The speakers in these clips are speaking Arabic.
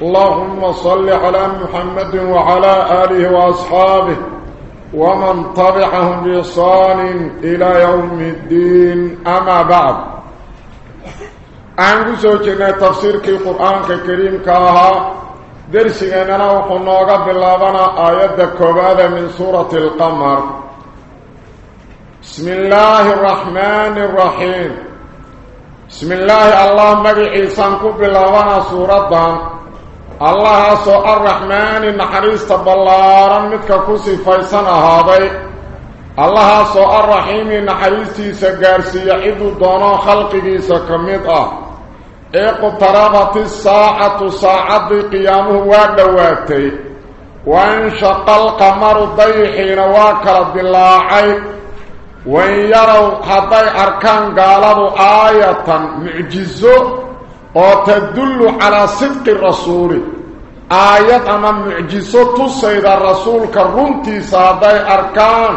اللهم صل على محمد وعلى آله وأصحابه ومن طبعهم بإحسان إلى يوم الدين. أما بعد عن سوچنا تفسير في القرآن الكريم كاها. درسنا وحنوغا باللابنا آيات كوبادة من سورة القمر. بسم الله الرحمن الرحيم. بسم الله الله مجعيسان كباللابنا سورة الله سو الرحمن النحريس تبالارا متك كسي فيسان هذا. الله سو الرحيم النحريس تيسا عدو دونا خلقه سكمت اقتربت الساعة ساعة قيامه ودواتي وانشق القمر ضيحين واكل بالله وإن يروا حتى أركان قالوا آية وتدل على صدق الرسول آية أما معجزة تصيد الرسول كرنتي سادي أركان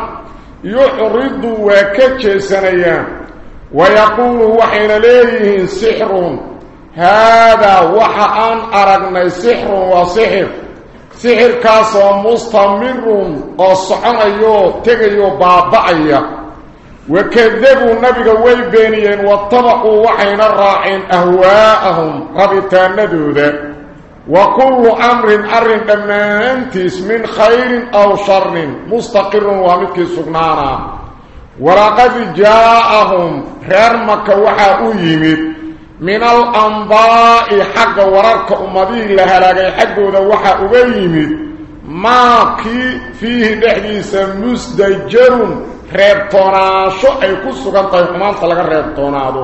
يحرد وكتش سنيان ويقول وحين ليه سحر هذا وحان أرقنا سحر وسحر سحر كاسو مستمر وصحنيو تغيو بابعيا وكذبوا النبي ويبينيين واتبعوا وحين الراعين أهواءهم. ربطان ندوذا وكل أمر أر دمانتيس من خير أو شر مستقر ومتك سقنانا ولقد جاءهم رمك وحا يمد من الأنباء حق وررك أمدي لها لغي حق ذا وحا يمد ما كي فيه دحديث مسدجر reebtoonaasho ay ku sugan tahay xumaanta laga reebtoonaado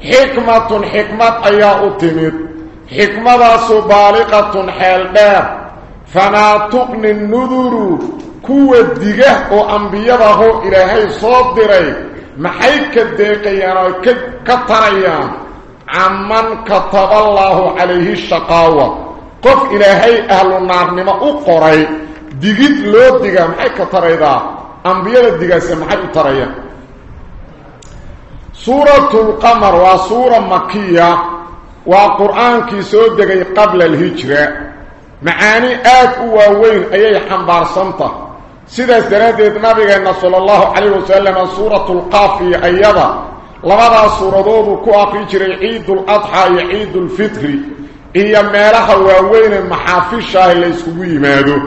xikmatun xikmad ayaa u timid xikmadaasu baaliqatun xeel dheer famaa tuqni nuduru kuwa diga oo ambiyadahoo ilaahay soo diray maxay ka deeqayaan oo ka tarayaan caman kataballaahu calayhi shaqaawa qof ilaahay ahlu naarnimo u qoray digid loo digaa maxay ka taraydaa أنبياء الدقاسة محل تريا. سورة القمر وسورة مكية وقرآن كي سودقي قبل الهجرة. معاني آت ووين أي حنبار صمتة سيدة سنادة نبينا صلى الله عليه وسلم سورة القافية أيضا. لماذا سورة دودو كواقي جري عيد الأضحى عيد الفطر؟ هي مالها ووين المحافشة اللي يسكوي مادو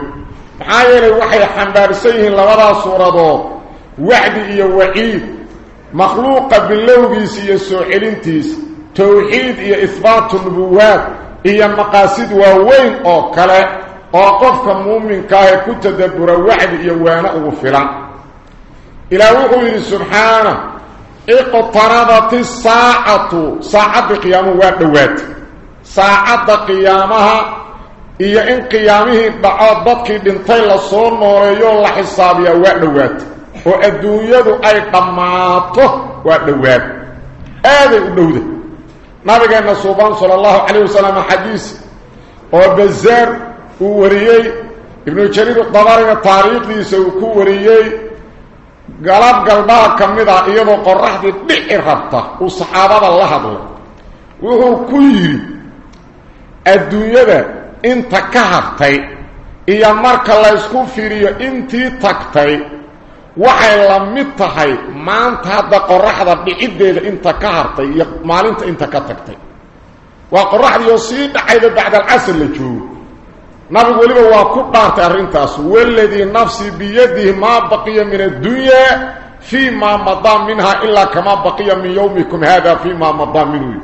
حايله وحي حنبارسين لبدا سورادو وحد iyo وحيد مخلوق بالله بيسي سوخيلنتيس توحيد iyo إثبات النبوات. هي مقاصد واوين أو كلمه أو قفكه مؤمن كاه كتدبر وحد iyo وانه أو فيلان إلى وحي سبحانه. اقتربت الساعة. ساعة قيامه وادوات ساعة قيامها iyo in qiyaamihii dhaco dadkii dhintay la soo nooleeyo la xisaabiyaa waa dhowaata oo adduunyadu ay dhammaato waa dhowaad aaday u dhowda nabigeenna suubaan sala allahu calayh wasalam xadiis oo bazaar uu wariyey ibnu jariir dabarina taariikhdiisa uu ku wariyey galab galbaha ka mid ah iyadoo qoraxdii dhici rabta uu saxaabada la hadlay wuxuu ku yidhi adduunyada انت كهرتي يا مركه لا اسكو فيريو انت تكتي وحي لميت حي ما انت هذا قرحه بعيده انت كهرتي يا مالنت انت كتكتي وقرحه يصيب عيد بعد العسل لجو ما بقول له واكو ضارت ارنتاس والذي نفسي بيده ما بقي من الدنيا فيما مضى منها الا كما بقي من يومكم هذا فيما مضى منه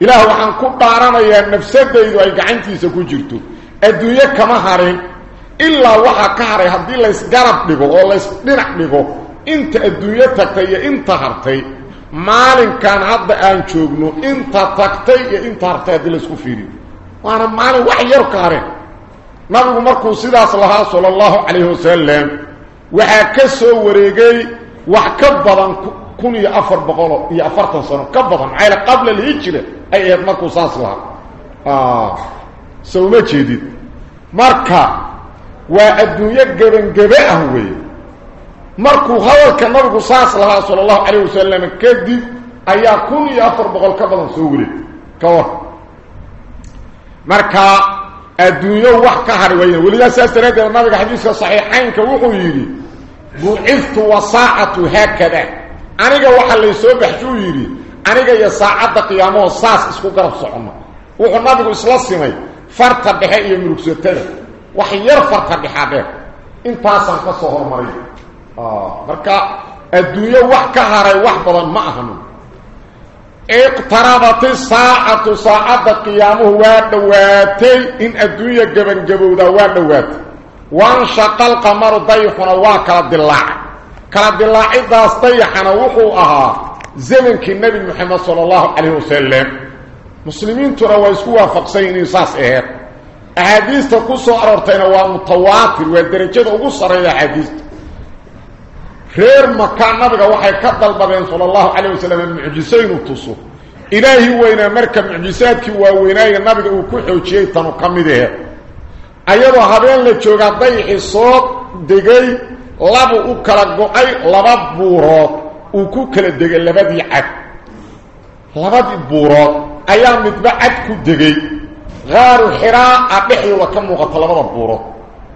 ilaah waxaan ku dhaaranayaa nafsadaydu ay gacantiisa ku jirto adduunyo kama harin ilaa waxaa ka haray haddii laysgarab dhigo oo laysdhinac dhigo inta adduunyo tagtay iyo inta hartay maalinkan hadda aan joogno inta tagtay iyo inta hartay haddii laysku fiiriyo وأنا مالي وحي يركارين نبي مركو الله صلى الله عليه وسلم وحكسو وريقي وحكبضا كوني أفر بقوله هي أفرتن سنة كبضا عيلا قبل الهجرة أي مركو ساس لها آه سوما جديد مركا والدنيا قبن قبعه وي مركو هذا كان نبي ساس لها صلى الله عليه وسلم كدي أي كوني أفر بقول كبضا سوري كور مركا الدنيا وحكا هروين ولذا سأسترد النبي صحيحين كوحو يري بعثت وساعة هكذا أنيقا وحا اللي سوبح شو يري أنيقا يا ساعة قيامه ساس اسكو قرب صعنا وحو النبي إسلا سمي فرطة بحي يمركسوتنا وحي يرفرطة بحابه انتاسا كسوهر مريض آه مركا الدنيا وحكا هروي وحبضا ما أهنو اقتربت الساعة ساعة قيامه وادواتي إن الدنيا قبن قبودا وادوات وانشق القمر ضيحنا وكلا الدلاع كرب الله عيد استيحنا وحو أها زمن النبي محمد صلى الله عليه وسلم مسلمين ترى ويسكوا فقسين انساس اهد احاديث تقصوا عررتين ومتواتر ودرجة اقصر إلى حديث خير مكان نبقى وحي كتل بغين صلى الله عليه وسلم المعجسين التصو إلهي وإنا مركب معجساتك وإنايا نبقى وكوحي وشيطان وقمده أيضا هبين لتشغطيح الصوت دقيق laba u kala go'ay laba buurood uu ku kala degay labadii cad labadii buurood ayaa midba cad ku degay gaaru xiraa dhexdooda ka muuqata labada buurood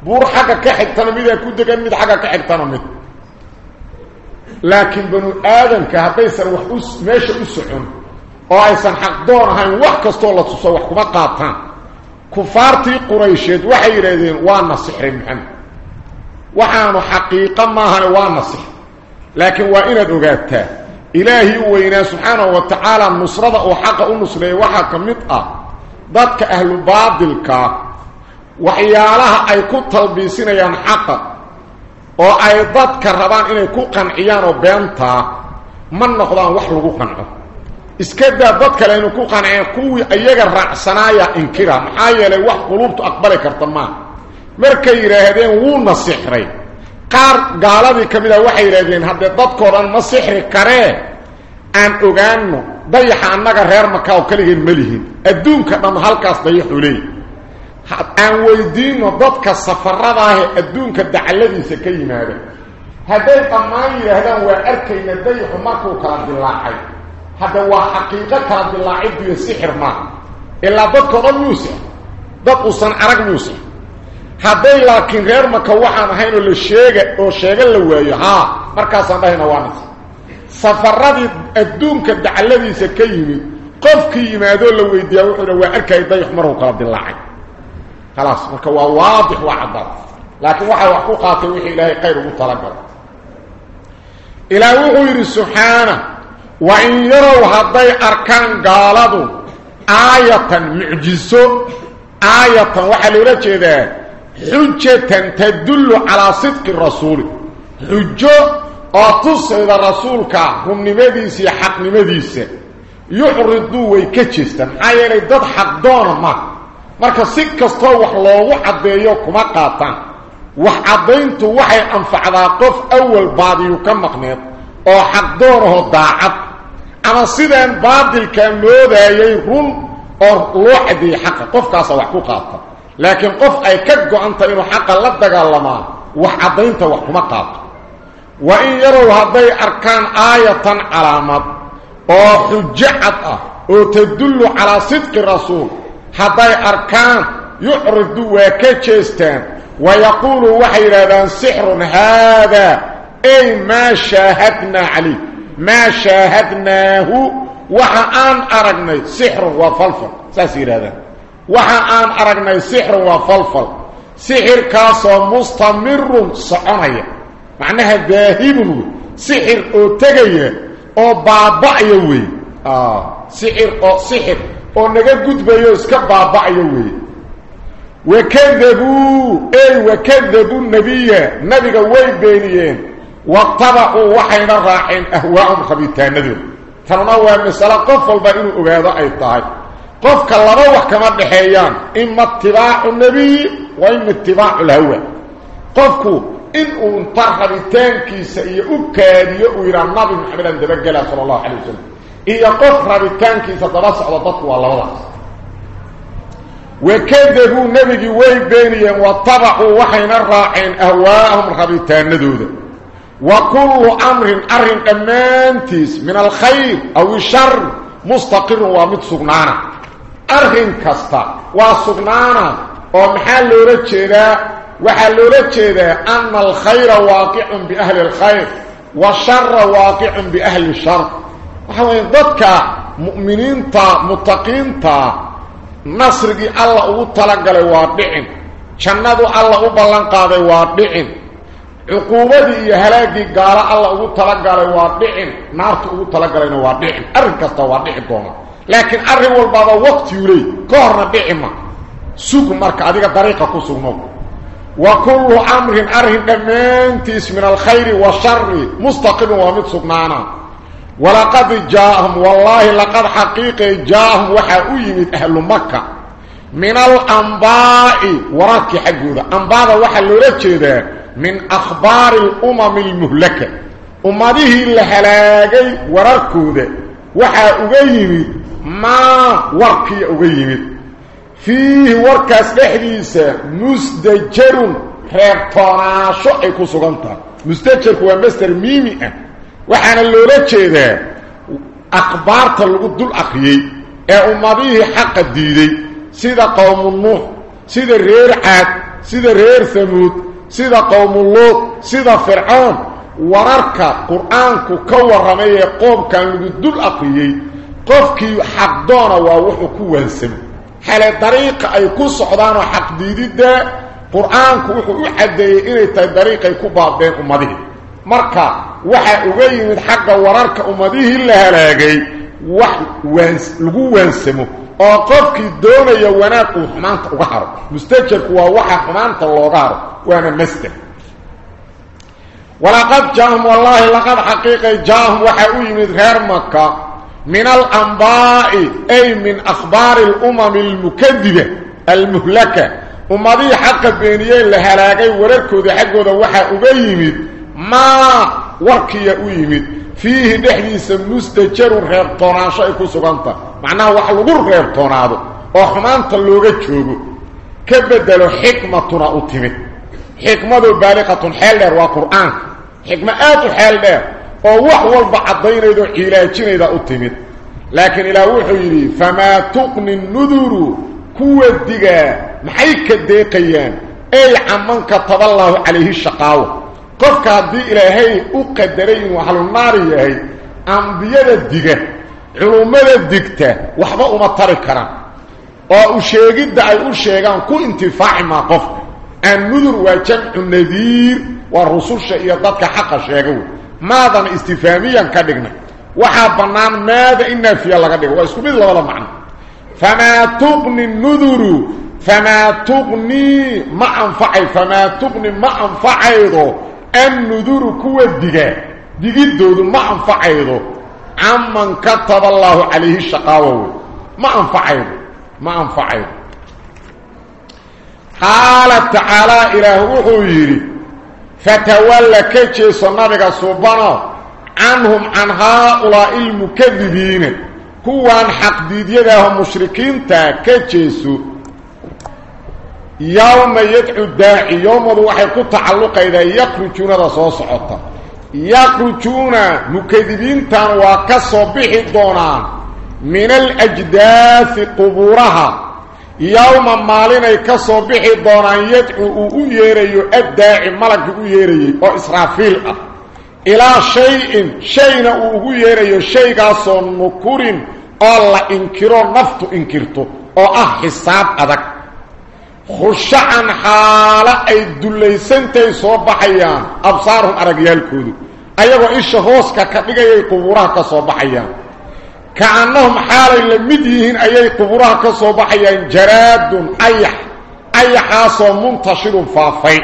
buur xagga ka xigtana midaa ku degan mid xagga ka xigtana mid laakiin banu aadamka haddaysan wax u meesha u socon oo aysan xaqdoon ahayn wax kastoo la tuso wax kuma qaataan kufaartii quraysheed waxay yidhaahdeen waana sixray maxamed وحان حقيقة ما هو النصر لكن وإن أدوغاتا إلهي وإنا سبحانه وتعالى النصر وحق النصر وحق مطأ ذاتك أهل بادلك وعيالها أي كتل بسنين حق وأي ذاتك الربان إنه كو قنعيان وبيانتا من نخضان وحلو قنعه iskeeda dadka leen ku qanaay kuwi ayaga raacsanaaya inkira maxay leey wax qulubtu aqbali karta ma markay yidhaahdeen wuuna sixray qaar gaaladii ka mid ah waxay yidhahdeen haddee dadkoo dhan ma sixri karee aan ogaano dayaxa annaga reer maka oo kaligeen ma lihin adduunka dhan halkaas dayaxuu leey aan weydiino dadka safaradaahee adduunka dacaladiisa ka yimaada hadday dhammaan yidhaahdaan waa arkayna dayaxu markuu kala dilaacay hadda waa xaqiiqo kala dilaacidiyo sixir maaha ilaa dadkao dhan muuse dad uusan arag muuse hadday laakiin reer maka waxaan ahayn oo la sheega oo sheega la waayo haa markaasaan dhahayna waanas safaradii adduunka dacaladiisa ka yimid qofkii yimaadoo la weydiiyaa wuxuu dha waa arkaya dayaxu markuu kala dilaacay خلاص marka waa waadix waa cadad laakiin waxa wax ku qaatay wixii ilaahay khayr ugu talagal ilaa wuxuu yiri subhana wa in yaraw haday arkan gaaladu aayatan mu'jizo aayatan waxa loo jeedaa حجة تدل على صدق الرسول. حجة أطس إذا رسولك هم نمديس حق نمديس. يعرضوا ويكتشست حيالي داد حق دون ما مركا سكة استوح الله وحد يوك مقاطع وحد انتو وحي أنفع ذاقف أول بعد يوكم مقنط أو حق دونه داعب أما سيدان بعد الكاملو ذا يرون أو لوحدي حق قفك أصوح قاطع. لكن قف أي كجو انت انو حقا لدقا لما وحضين توحكم قاط. وإن يروا هذي أركان آية علامات أو أه تدل على صدق الرسول هذي أركان يعرضوا وكيشيستان ويقولوا وحيرا بان سحر هذا أي ما شاهدنا عليه ما شاهدناه وحان أرقني سحر وفلفل. ساسير هذا. وحان عرقنا سحر وفلفل سحر كاس مستمر سعنية معناها باهيب سحر أو تغي أو بابا يوي سحر أو سحر أو نغدد بيوز كبابا يوي وكذبوا اي وكذبوا النبي نبي قويت بينيين واقتبعوا وحين راحين اهواهم خبيتان نبي ترنوا مثلا قفل بإنه اغاذا ايطاك قفك الله وحكما بحيان. إما اتباع النبي وإما اتباع الهوى. قفك إن أنطر ربتانكيس إيا أكادي وإلى النبي محمد أندبقلا صلى الله عليه وسلم. إيا قف ربتانكيس تبصع وضطوا الله. وضع وكذبوا النبي ويبينيا واتبعوا وحين الراعين أهواءهم ربتان ندودا وكل أمر أرن أمانتيس من الخير أو الشر مستقر ومد سقنانا أرن كستا وسقنانا ومحل رجدا وحل رجدا أن الخير واقع بأهل الخير والشر واقع بأهل الشر وحوين ضدك مؤمنين تا متقين تا نصرقي الله أبو تلقى وادعين جنادو الله أبو بلنقاضي وادعين عقوبتي iyo halaagii gaala alla ugu tala galay waa dhicin. Naarta ugu tala galayna waa dhicin. Arrin kasta waa dhici doona. لكن أرهو البابا وقت يريد كورنا بعما سوق مركا هذه الطريقة كسوناك وكل أمر أرهن أمنتيس من الخير والشر مستقن ومد معنا ولقد جاءهم والله لقد حقيقي جاءهم وحاويمت أهل مكة. من الأنباء وراكي حقه أنباء وحلو رجي من أخبار الأمم المهلكة. أمديه اللي حلاقي وراكو ذا ما وركي اوغييمد فيه وركاس دحديسا مستجر رتونا شو ايكو سوغانتا مستجر هو مستر ميمي أه. وحنا لولا جيده أخبار تلو دول أخيي. أه اعماديه حق ديدي سيدا قوم نوح سيدا رير عاد سيدا رير ثمود سيدا قوم لوط سيدا فرعون. وراركا قرآن كو كو ورميه قوم كان لو دول qofkii xaqdoona waa wuxuu ku waansamo xale dariiqa ay ku socdaanoo xaq diididda qur-aanku wuxuu u caddeeyey inay tahay dariiqay ku baabdeen ummadihii marka waxa uga yimid xagga wararka ummadihii la halaagay wax waans lagu waansamo oo qofkii doonaya wanaag uu xumaanta uga haro mustajarku waa waxa xumaanta looga haro waana masder walaqad jaahum wallaahi laqad xaqiiqay jaahum waxa u yimid reer maka من الأنباء أي من أخبار الأمم المكذبة المهلكة. وما دي حق بينيين لهلاقي ورقه ذي حقه ذا وحا أبيمت ما وركي أبيمت فيه نحني سمستجر غير طناشا إكو سبانتا معناه وحلو غير غير طناده أخمانتا اللغة تشوبه كبدلو حكمتنا أتمت. حكمة بارقة حالة رواه قرآن حكمة آتو حالة ووح والبعضين إذا علاجين إذا أتمت لكن إلا وحيري فما تقني النذور كوة ديغا محيك الديقيان أي عمان كتب الله عليه الشقاو قف كادي إلا هاي أقدرين وحل النار يهي أنبياء الديغا علومة الديكتة وحبا أمطاركنا وأشيغد أي أشيغان كو انتفاع ما قف النذور وجمع النذير والرسول شئيه ضدك حق الشيغوه ماذا استفهاميا كدغنا وحا بنان ماذا إن في الله كدغ واسكبيد لولا معنى. فما تغني النذر فما تغني ما انفع فما تغني ما انفع ان نذر كو دغ دغ دود ما انفع أيضا عمن كتب الله عليه الشقاوة. ما انفع أيضا ما انفع قال تعالى إلى روحه يريد فتولى كيشيس النبي سبحانه عنهم عن هؤلاء المكذبين. كوان حق ديديهم مشركين تا كيشيسو يوم يدعو الداعي يوم وحي كتعلق إذا يخرجون ذا صوصعطا يخرجون مكذبين تان وكسوا به الدونان. من الأجداث قبورها. يوم مالين يكسوا به الدونان يدعو ييري الداعي ملك ييري وإسرافيل إلى شيء شيء ييري شيء قاسوا نكور الله إنكروا نفط إنكرتو أو أحساب أذك خشعا حالا اي دليسنتي سو بخيان ابصارهم ارغيالكودو ايغو إيش هوسكا جراد ايح ايحاس منتشر كأنهم حالا لمدين أي قبرها كصباحيا جراد أي أي حاصة منتشر فافي.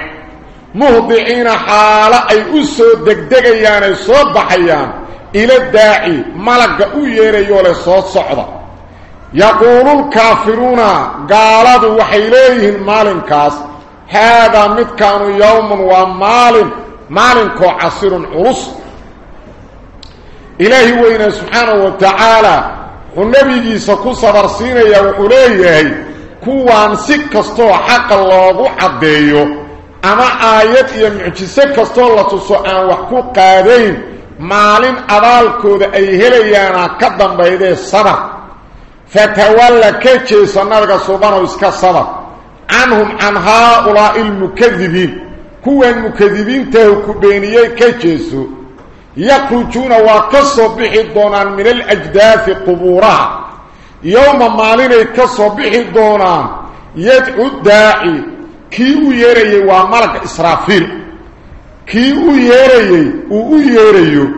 مهضعين حالا أي أسو دقدقيان صباحيا إلى الداعي ملق أويري ولي صوت صعدة يقول الكافرون قالت وحيليه المالنكاس هذا مت كانوا يوم ومال مالنكو عصير عرص إلهي وإنا سبحانه وتعالى. والنبي جيسا كسا برسينا يا أوليهي كوان سكستو حق الله حديو. أما آيات يمعجسكستو الله تسوان وحكو قادين. مالين أبالكو كود أي هليانا قدن بايدي السبا فتولى كيشي سنرغ سبانو إسكا السبا عنهم عن هؤلاء المكذبين. كوان مكذبين تهو كبينيه كيشيسو. يقتلون وكسو بحي دونان من الاجداف قبورها. يوم ما لين يكسو بخي دونان يد الداعي كيو يري وا ملك إسرافيل. كيو يري أو يري.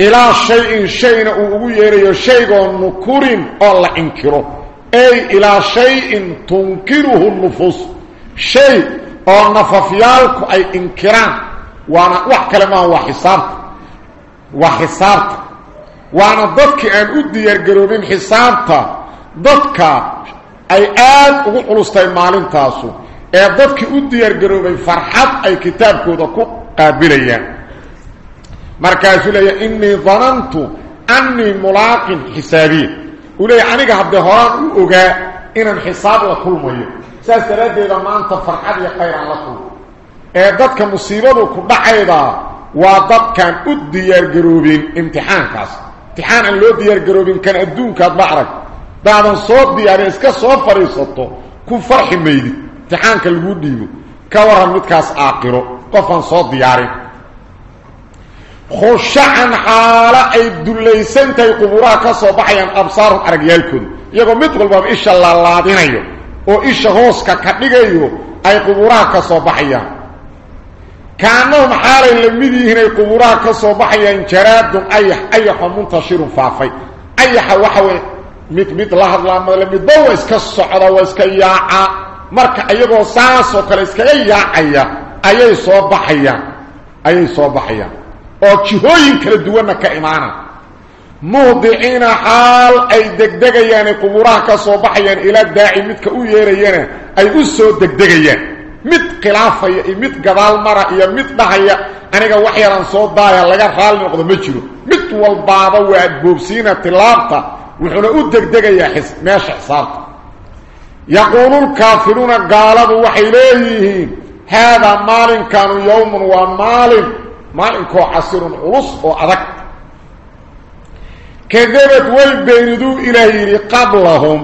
إلى شيء شيء أو يري شيء نكرن الله إنكرو. أي إلى شيء تنكره النفوس. شيء أو نفافيالك أي إنكران. وأنا واحد كلمه واحد وحسابته وأنا ضدك أن ادى اديار غروبين حسابته ضدك. أي آد أو خلصتي مالين تاسو. أي ضدك اديار غروبين فرحات أي كتابك ودك قابليا مركز لي إني ظننتو أني ملاق حسابي. ولي اني قد هران اوغا ان الحساب وكل ميه سأسترد إذا ما أنت فرحات يا خير على طول أي ضدك مصيبة ودك دحيده waa dadkaan u diyaargaroobin imtixaankaas imtixaan aan loo diyaargaroobin kan adduunkaad ma arag daadan soo diyaariya iska soo fadhiisato ku farxi maydid imtixaanka lagu dhiibo ka waran midkaas aaqiro qofaan soo diyaarin khushacan xaalo ay dullaysantahay qubuuraha ka soo baxayaan absaarum aragyaalkooda iyagoo mid walbaba isha laalaadinayo oo isha hooska ka dhigayo ay qubuuraha ka soo baxayaan kaanahum كانوا حالا لمدي هنا قبورا كسوبخيا جراد اي أي منتشر فافي. أي وحوي مت مت لا حد لا ما لم يدوا اس كسخدا واس كيا مرك ايغو ساسو كلا اس كيا ايا أي سوبخيا أي سوبخيا أو تشوين كلا دوما كايمانا موضعين حال أي دغدغيان قبورا كسوبخيا إلى داعي مثل أو أي أو سو دغدغيان mid khilaafaya iyo mid gadaal mara iyo mid dhahaya aniga wax yaran soo daaya laga raali noqdo ma jiro mid walbaaba waa boobsiina tilaabta wuxuuna u degdegayaa meesha xisaabta yaquulu lkaafiruuna gaaladu waxay leeyihiin haadaa maalinkaanu yowmun waa maalin maalinkoo casirun culus oo adag kadabad way beeniduu ilaah yidhi qablahum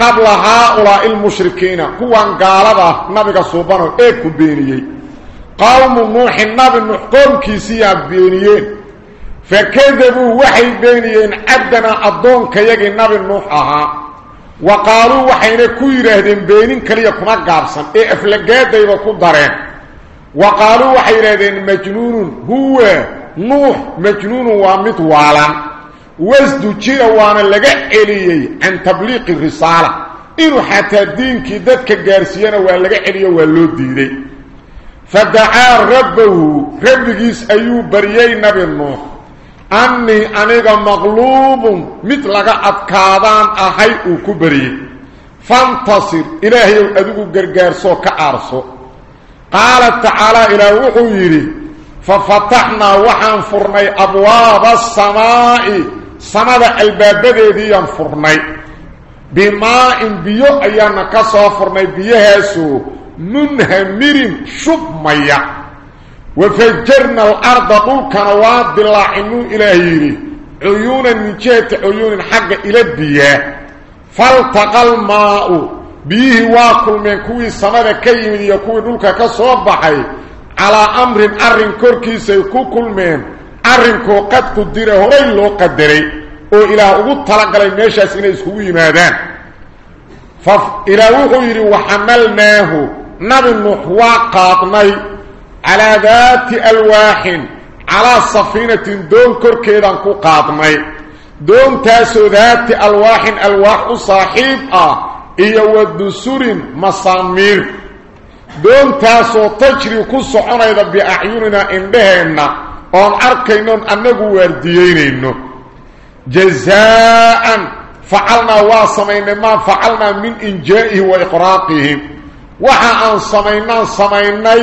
qabla haa-ulaa'i almushrikiina kuwan gaalada ah nabiga suubano ee ku beeniyey qowmu nuuxin nabi nuux qoomkiisiyaa beeniyeen fakadabuu waxay beeniyeen cabdanaa addoonkayagii nabi nuux ahaa wa qaaluu waxayna ku yidhaahdeen beenin kaliya kuma gaabsan ee aflagaadayba ku dareen wa qaaluu waxay yidhaahdeen majnuunun وزد جيرا وأنا لغا إليي عن تبليق الرسالة. إنو حتى الدين كدتك قارسيانا وان لغا إليي وانلو ديدي فدعا ربه ربكيس أيو بريي نبي النوح أني أنيغا مغلوب مثلغا أبكادان أحي أكو بريي فانتصر إلهي أدوكو قرقارسو كأرسو. قال تعالى إلى وحو يري ففتحنا وحان فرني أبواب السمائي سند الباببيديا فرني بما ان بيو ايا نكسا فرني بيهسو منهمر شب ميا وفجرنا الأرض قلنا واد لاعنو الهيري عيون نجيت عيون حق إلى بيه فالتقى الماء بيه واكل من كوي سند كيم يكون دولك كسو على أمر ارن كركي سيكو كل من arrinkoo qad qudira horay loo qadaray oo ilaah ugu talagalay meeshaas inay iskugu yimaadaan fa ilaah wuxuu yidhi waxamalnaahu nabi nuux waa qaadnay calaa daati alwaaxin calaa safiinatin doon korkeedaan ku qaadnay doontaasoo daati alwaaxin alwaax u saaxiib ah iyo wa dusurin masaamiir doontaasoo tajri ku soconayda biacyuninaa indhaheenna oon arkaynoon annagu waardiyeynayno jazaa'an facalnaa waa samaynay maa facalnaa min injaa'ihi wa iqraaqihim waxa aan samaynaan samaynay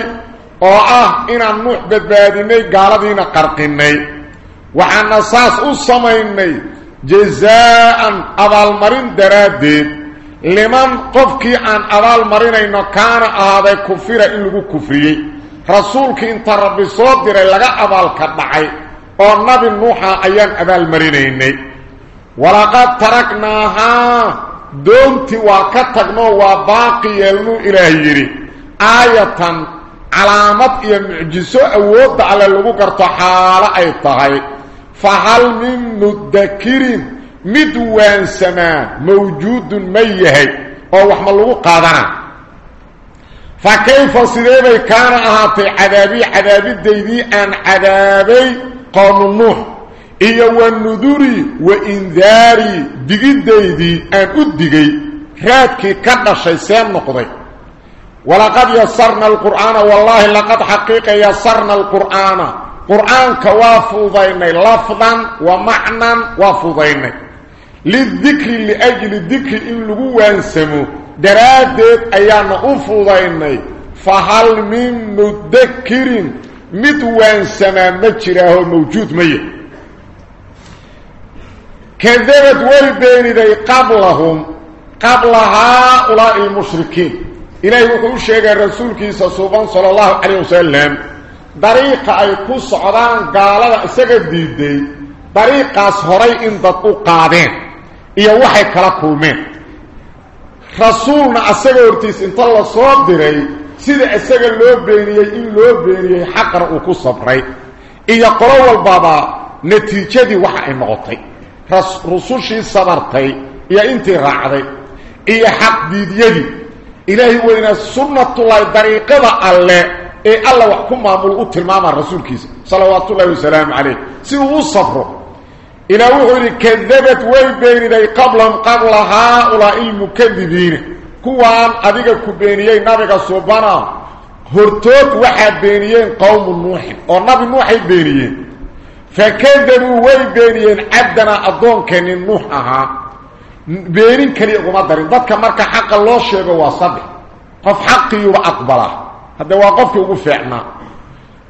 oo ah inaan nuux badbaadinay gaaladiina qarqinay waxaana saas u samaynay jazaa'an abaalmarin daraaddeed liman qofkii aan abaalmarinayno kaana ahaaday kufira in lagu kufriyey nuuxa ayaan abaalmarinaynay walaqad taragnaahaa doontii waa ka tagnoo waa baaqi yeelnuu ilaah yidhi aayatan calaamad iyo mucjiso awoodda alle lagu garto xaalo ay tahay fa hal min mudakirin mid waansamaa mawjuudun ma yahay oo wax ma lagu qaadanaa فكيف سيدي بي كان أهاتي عذابي؟ عذابي ديدي أن عذابي قوم النوح إيا والنذوري وإنذاري ديد ديدي أن أدقي راتكي كرد الشيسان نقضي. ولقد يسرنا القرآن والله لقد حقيقة يسرنا القرآن. قرآن كوافوضيني لفظا ومعنا وافوضيني للذكر لأجل الذكر إن لغوان سموه دراديت ايانا افوضيني فهل من مدكر متوان سما مجره موجود ميه كذبت والبين ذي قبلهم قبل هؤلاء المشركين إليه وقلوا الشيء الرسول كيسا صوبان صلى الله عليه وسلم طريقة أي قصة عدان قالة سكت طريقة صهرين تطوق قادين إيا وحي كلاكو منه رسولنا اسغا ورتيس انت لا سو اي سيده اسغا لو بينيه ان لو بينيه حقر أو كو صبري اي قرو البابا نتيجتي وحا اي نقطي رسول شي صبرتي يا انت راعدي اي حق ديديدي الهي وين سنه الله طريقه الله اي الله وحكم معمول أو تلمام رسولك صلوات الله وسلام عليه سيو صفره إلا وحول كذبت ويبين إذا قبلهم قبل قبل هؤلاء المكذبين كوان أذيك كبينيين نبيك صوبانا هرتوت واحد بينيين قوم النوح ونبي النوح بينيين. فكذبوا ويبينيين عبدنا أدون كان النوحها بينين كان يقومدرين ذاتك مركا حق الله شعبه وصده قف حقي وأقبله. هذا وقفك وفعنا.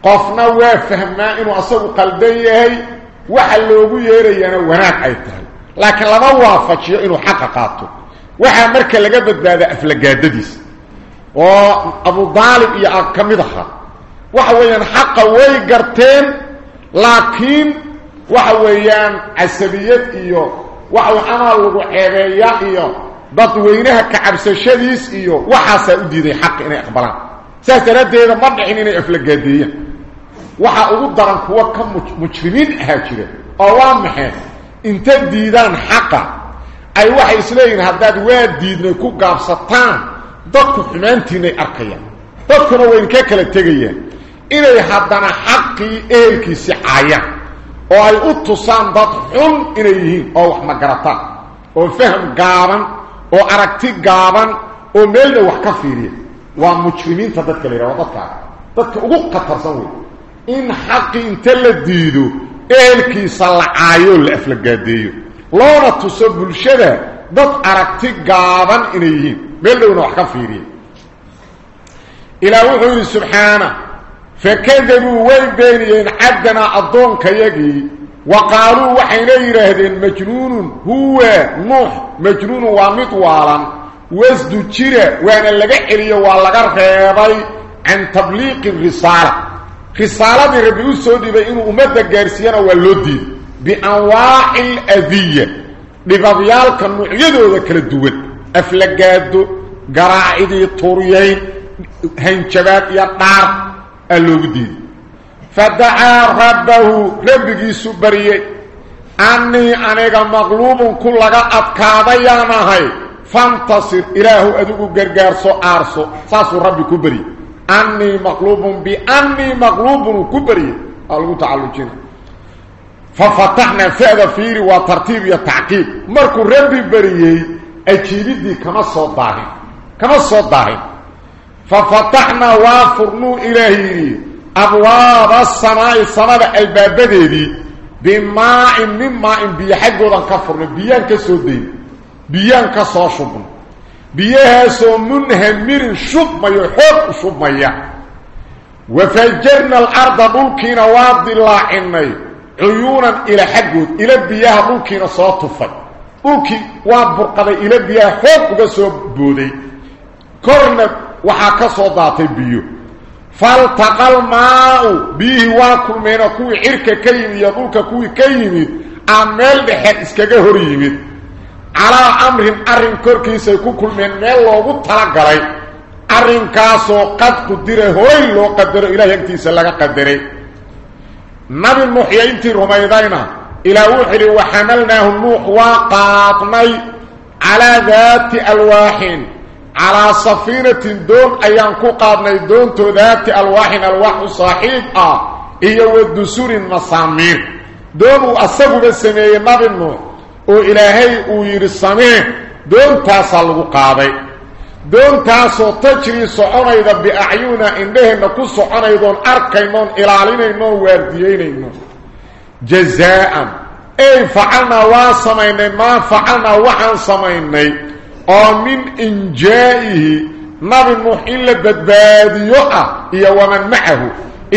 قفنا وفهمنا إنه أصبه قلبيه هاي. Waxa loogu yeerayana wanaag ay tahay laakiin lama waafajiyo inuu xaqa qaato waxaa marka laga badbaada aflagaadadiisa oo abu daalib iyo a ka mid ahaa waxa weeyaan xaqa way garteen laakiin waxa weeyaan casabiyad iyo waxa amaa lagu ceebeeya iyo dadweynaha ka cabsashadiis iyo waxaasaa u diiday xaqi inay aqbalaan saas daraaddeeda ma dhicin inay aflagaadeeyaan waxaa ugu daran kuwa ka mujrimiin ahaa jira oo waa maxay inta diidaan xaqa ay waxay isleeyihiin haddaad waa diidnay ku gaabsataan dadku xumaantiinay arkayaan dadkuna waynka kala tegayaan inay haddana xaqii ehelkiisi caayaan oo ay u tusaan dad xun inay yihiin oo wax magarataan oo faham gaaban oo aragti gaaban oo meelna wax ka fiiriya waa mujrimiinta dadka la yidhaha waa dadkaa dadka ugu khatarsan wey إن حق انت لديدو الكي صلعايو الافلقاديو لونا تصب الشبه ضد عرقتي قابا إليهين بلدون وحكا فيرين إلى وغير سبحانه فكذبوا وين والبينيين عدنا أدون كيجي. وقالوا وحين يرهدين مجنون هو نوح مجنون ومطوالا وازدو تشيره وان اللقاء اليوال لقر فيضي عن تبليق الرسالة. Risaaladii rabbi u soo dhibay inuu ummadda gaarsiiyana waa loo diiday bianwaaci aladiya dhibabyaalka nuucyadooda kala duwan aflagaado garaacidii turyayn hanjabaad iyo dhaar aa loogu diiday fadacaa rabbahu rabbigiisu baryey annii aniga maqluubun ku laga adkaadayaan ahay fantasir ilaahu adigu gargaarso aarso saasuu rabbi ku baryey biannii maqluubun ku baryey aa lagu tacallujina ففتحنا فعل فيري وترتيب يتعقيب مركو ربي بريي أجيبدي كما صداه كما صداه ففتحنا وافرنو إلهي. أبواب السماء السماء البابدي بماء من ماء بيحقوا كفر. بيان كسودين biyaan ka soo shubno biyahaasoo munhamirin shubmayo xoog u shubmaya wafajarna alarda dhulkiina waa dilaacinay cuyuunan ila xaggood ila biyaha dhulkiina soo tufay dhulkii waa burqaday ila biyaha xoog uga soo booday korna waxaa ka soo daatay biyo faltaqa almaau biyihii waa kulmeenoo kuwii cirka ka yimid iyo dhulka على أمر ارن كركيس كوكل من ميل لوو تلا غلاي ارن كاسو قد قدره هوي لو قدر إلى يكتي لا قدره نبي محيين تي رميدينا إلى وحل وحملناه نوح وقاطني على ذات ألواحين. على صفينة دون أيان كو قادني دون تو ذات ألواحين. ألواح صاحيب آه. ايو الدسور المصامير دونو اصابو بسميه نبي محيين oo ilaahay uu yidhi samee doontaasaa lagu qaaday doontaasoo tajrii soconayda biacyuna indheheenna ku soconaydoon arkaynoon ilaalinaynoon waardiyeynayno jazaa'an ey facalnaa waa samaynay maa facalnaa waxaan samaynay oo min injaa'ihi nabi nuux in la badbaadiyo ah iyo waman macahu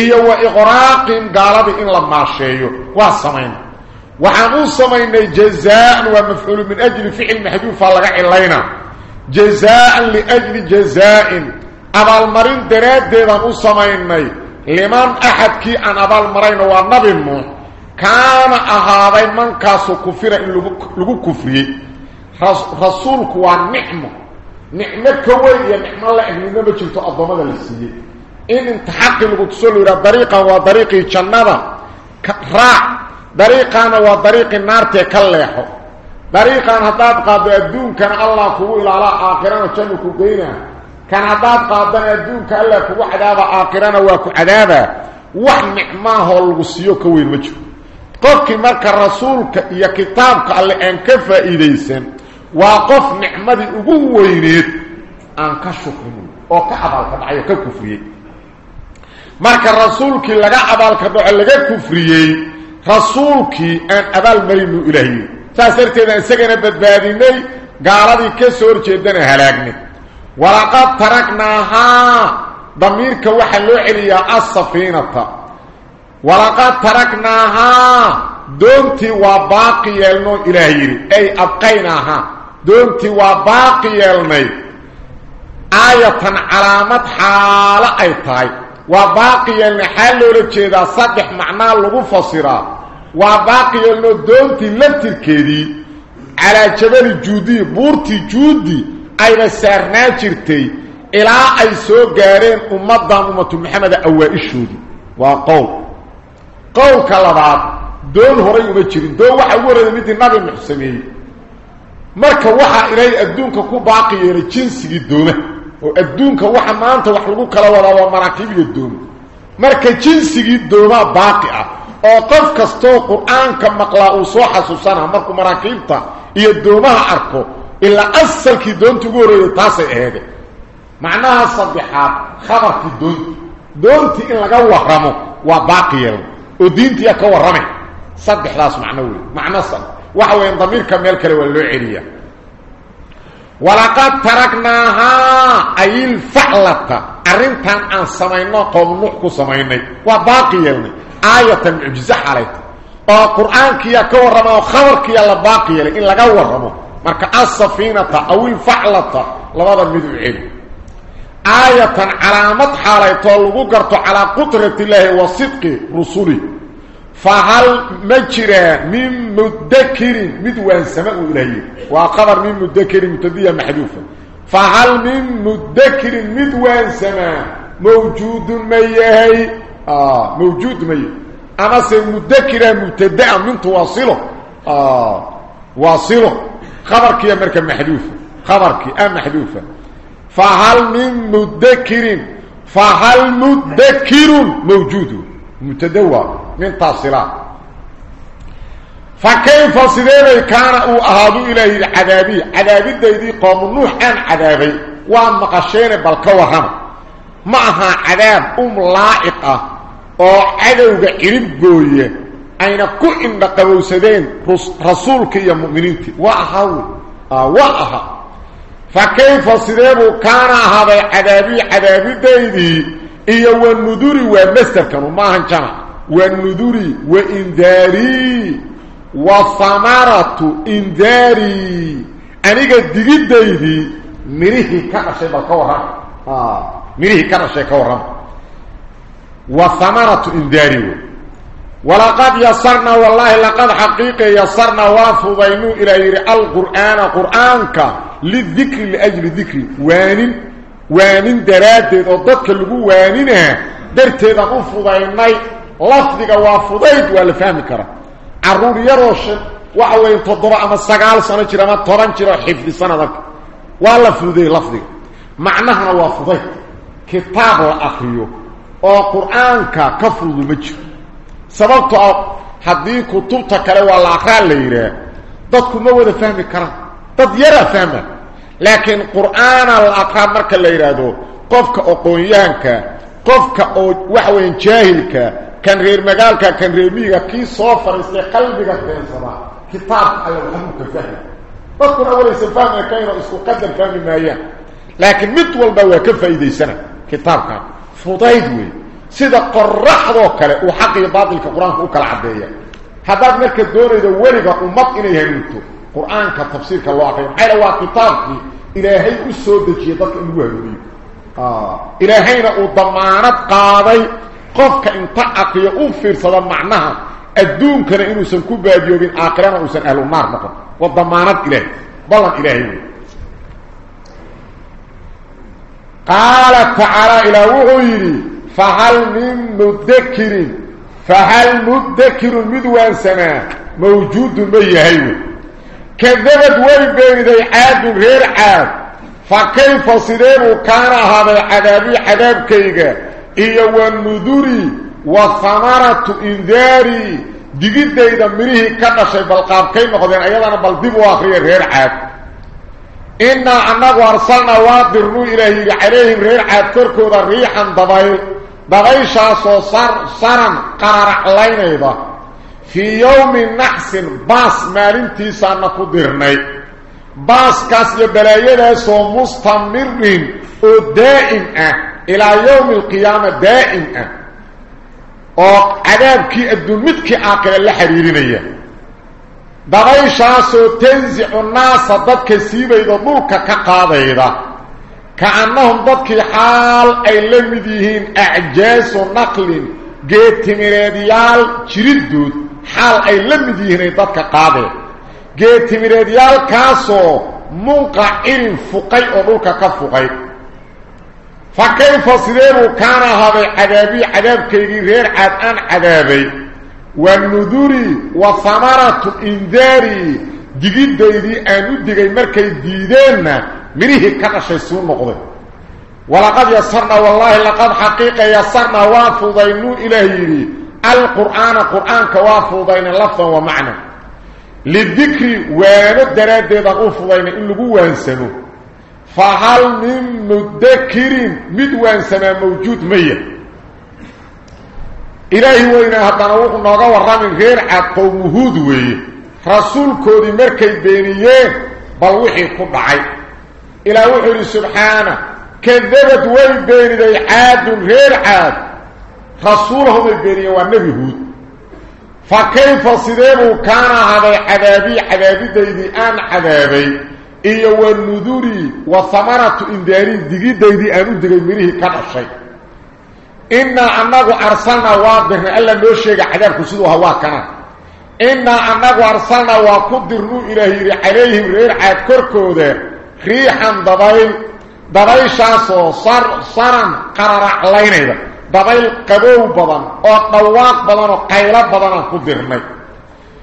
iyo wa iqraaqin gaaladii in la maasheeyo waa samaynay وحنو سمينا جزاء ومفعول من أجل فعل محدود فالغاء إلينا جزاء لأجل جزاء. أبا المرين دراد ديبان سمينا لمن أحد كي أن أبا المرين ونبي مو. كان أهذا من كاسو كفير لغو كفري. رسولك ونعمه نعمة كوية نعمة الله إذن نبي جلتو أضمد لسي إن انتحق لغو تسولي ربريقا ودريقي جنبا. راع. Dariiqaana waa dariiqii naartee ka leexo dariiqan haddaad qaaddo adduunkana allah kugu ilaalaa aakhirana jannu ku geynaa kan haddaad qaadana adduunka allah kugu cadaaba aakhirana waa ku cadaabaa wax nicmaahoo lagu siiyo ka weyn ma jiro qofkii marka rasuulka iyo kitaabka alle aan ka faa'iidaysan waa qof nicmadii ugu weyneed aan ka shukrin oo ka abaalka dhacayo ka kufriyey marka rasuulkii laga abaalka dhaco laga kufriyey rasuulkii aan abaal marinu ilaahiy saas darteeda isagana badbaadinay gaaladii ka soo horjeedana halaagnay. Walaqad taragnaahaa damiirka waxaa loo celiyaa asafiinata walaqad taragnaahaa doontii waa baaqi yeelnoo ilaah yidhi. Ay abqaynaahaa doontii waa baaqi yeelnay. Aayatan calaamad xaalo ay tahay وباقي المحل رجيدا صدح معنى لغو فصيرا وباقي انه دونتي لبتر كيدي على جبل جودي بورتي جودي اينا سارنا جرتي إلى اي سو قارين امد دامومة محمد اوائشودي وقول قول كالباب دون هوري ومجرين دون واحد ورد مدين نبي محسنين مركا واحد إلى ادونك كو باقي إلى جنسي oo adduunka waxa maanta wax lagu kala wadaa waa maraakiib iyo dooma marka jinsigii doomaa baaqi ah oo qof kastoo qur-aanka maqlaa uu soo xasuusanaa markuu maraakiibta iyo doomaha arko ilaa asalkii doonta ugu horreeyay taasay aheede macnaha saddexaad khabarkii doonti doontii in laga warramo waa baaqi yeelna oo diintiiya ka warramay saddexdaas macno wey macno waxa weeyaan damiirka meel kale waa loo ولقد تركناها اي الفعلت ارنت ان سمينا قوم نوح كو سمينا وباقي يعني إيه معجزه عليه أو قران كي يكو رما خبر كي لا باقي يعني ان لا ورمو marka السفينه أو aw الفعلت لبابا ميدو عين إيه علامه حاله تو لو غرتو على قدره الله وصدق رسوله فهل مجرى من مدكر؟ مدوان سماء إلهي وقبر من مدكر متدية محدوفة فهل من مدكر مدوان سماء موجود ميهي آه موجود ميهي أما سيمدكر متدعى من تواصله. آه واصله. خبرك يا مركب محدوفة كي أم محدوفة فهل من مدكر؟ فهل مدكر موجود موجود؟ mutadawa min taasila fa kayfa sideebay kaana uu ahaadu ilaahi cadaabi cadaabidaydii qoomu nuux aan cadaabay waa maqasheene bal ka warrama. Ma aha cadaab um laa'iq ah oo cadowga cirib gooye ayna ku indhaqabowsadeen rasuulka iyo mu'miniintii. Waa ahaa wey waa ahaa fa kayfa sideebuu kaana ahaaday cadaabii cadaabidaydii غويه اين كو ان قبوسدين رسولك يا مؤمنين واهو وأها فكيف سيديبو كان هذا عذابي عذابي ديدي إيا والنذوري ومستر كانوا ما هنجانا والنذوري وإنذاري وثمرة إنذاري أنيقا ديجي ديدي مريه كرشي بالكورة آه مريه كرشي كورة وثمرة إنذاري ولقد يسرنا والله waanin daraaddeed oo dadka lagu waaninaa darteedaan u fudaynay lafdiga waa fudayd waa la fahmi karaa carruur yaroo shan waxa weya toddoba ama sagaal sano jir ama toban jiroo xifdi adarka waa la fududeeyey lafdiga. Macnahana waa fudayd kitaab la akriyo oo qur'aanka ka fudu ma jiro. Sababto ah haddii kutubta kale waa la akraa la yidhaah dadku ma wada fahmi karaan. Dad yaraa fahma لكن قرآن الاقام مركه ليرادو قفك اقويانك قفك أو وحوين جاهلك كان غير مقالك كان غير ميغا كي سوفر في قلبك بين صبا كتاب على الحمك الفهم بكر أول سفان كان اسكو قدر كان ما هي لكن مت والبوا كيف ايدي سنه كتابك فضيدوي سيده قرح وكله وحق بعض القران هو كل عبيه هذا مركه دوري دوري ومط اني هيمتو قرانك تفسيرك الله عليه على كتاب كتابك إلى إلهي أسود جيدك إلى آه. إلهينا الضمانات قاضي. قفك إن تأقي أفر صدا معنى الدون كان إنو سنكوب بأديو بين آخرين أو سن أهل النار مطلع. والضمانات إلهي. بلا إلهي. قال تعالى إلى وغيري فهل من مذكر فهل مذكر مذوان سماء موجود بي هيوه كذبت ويبين ذي عاد غير عاد فكيف صدير كان هذا العذابي عذاب كيغا إيا والنذوري وثمرة إنذاري. ديجيد إذا مريه كنشي بالقاب كيما قدين أيضا بل ديبوا آخرية غير عاد إنا أنه أرسلنا وادرنو إليه عليهم غير عاد كركو ذا ريحا ضبايل dabayshaasoo saran qararaxlaynayda fii yowmi naxsin baas maalintiisaana ku dirnay baaskaas iyo balaayadaasoo mustamirin oo daa'im ah ilaa yowmi alqiyaama daa'im ah oo cadaabkii adduun midkii aaqila la xiriirinaya dabayshaasoo tansicu naasa dadka siibayda dhulka ka qaadayda كأنهم ضدك حال أي لمديهين أعجاز نقل جيت مريديال جردود حال أي لمديهين ضدك قاضي جيت مريديال كاسو منقعين فقي أروك كفقي. فكيف صدير كان هذا عذابي؟ عذاب كي غير عدان عذابي. والنذوري وثمرة إنذاري دقيد ديدي أنو دقي مركي ديدين. مريه كنشي سون نقضي ولقد يسرنا والله لقد حقيقة يسرنا وافضينو إلهي القرآن قرآن كوافضين لفظا ومعنى. للذكر وأنا الدراد افضين إن لقوا وانسنو فهل من مدكر مدوان سما موجود مية. إلهي وإنا هدنا وقنا ورامن غير عاد قوم هود وي. رسول كودي مركي بينيين بل وحي كبعي. إلى سبحانه. كذبت ويبين ذي عاد غير عاد. رسولهم البيني والنبي هود. فكيف صديبه كان هذا عذابي؟ عذابي ديدي آن عذابي. إيا والنذوري وثمرة إنداري ديدي ديدي آنو ديدي مريه كان الشيء. إنا أنه أرسلنا واضحنا ألا نوشيك عذابك سيدو هوا كان. إنا أنه أرسلنا وقدرنو إلهي عليهم غير عاد كركو ده ريحا ضبيل ضبيشاسو ضبيل قبو بدن أو قواق بدن أو قيلة بدن قدرني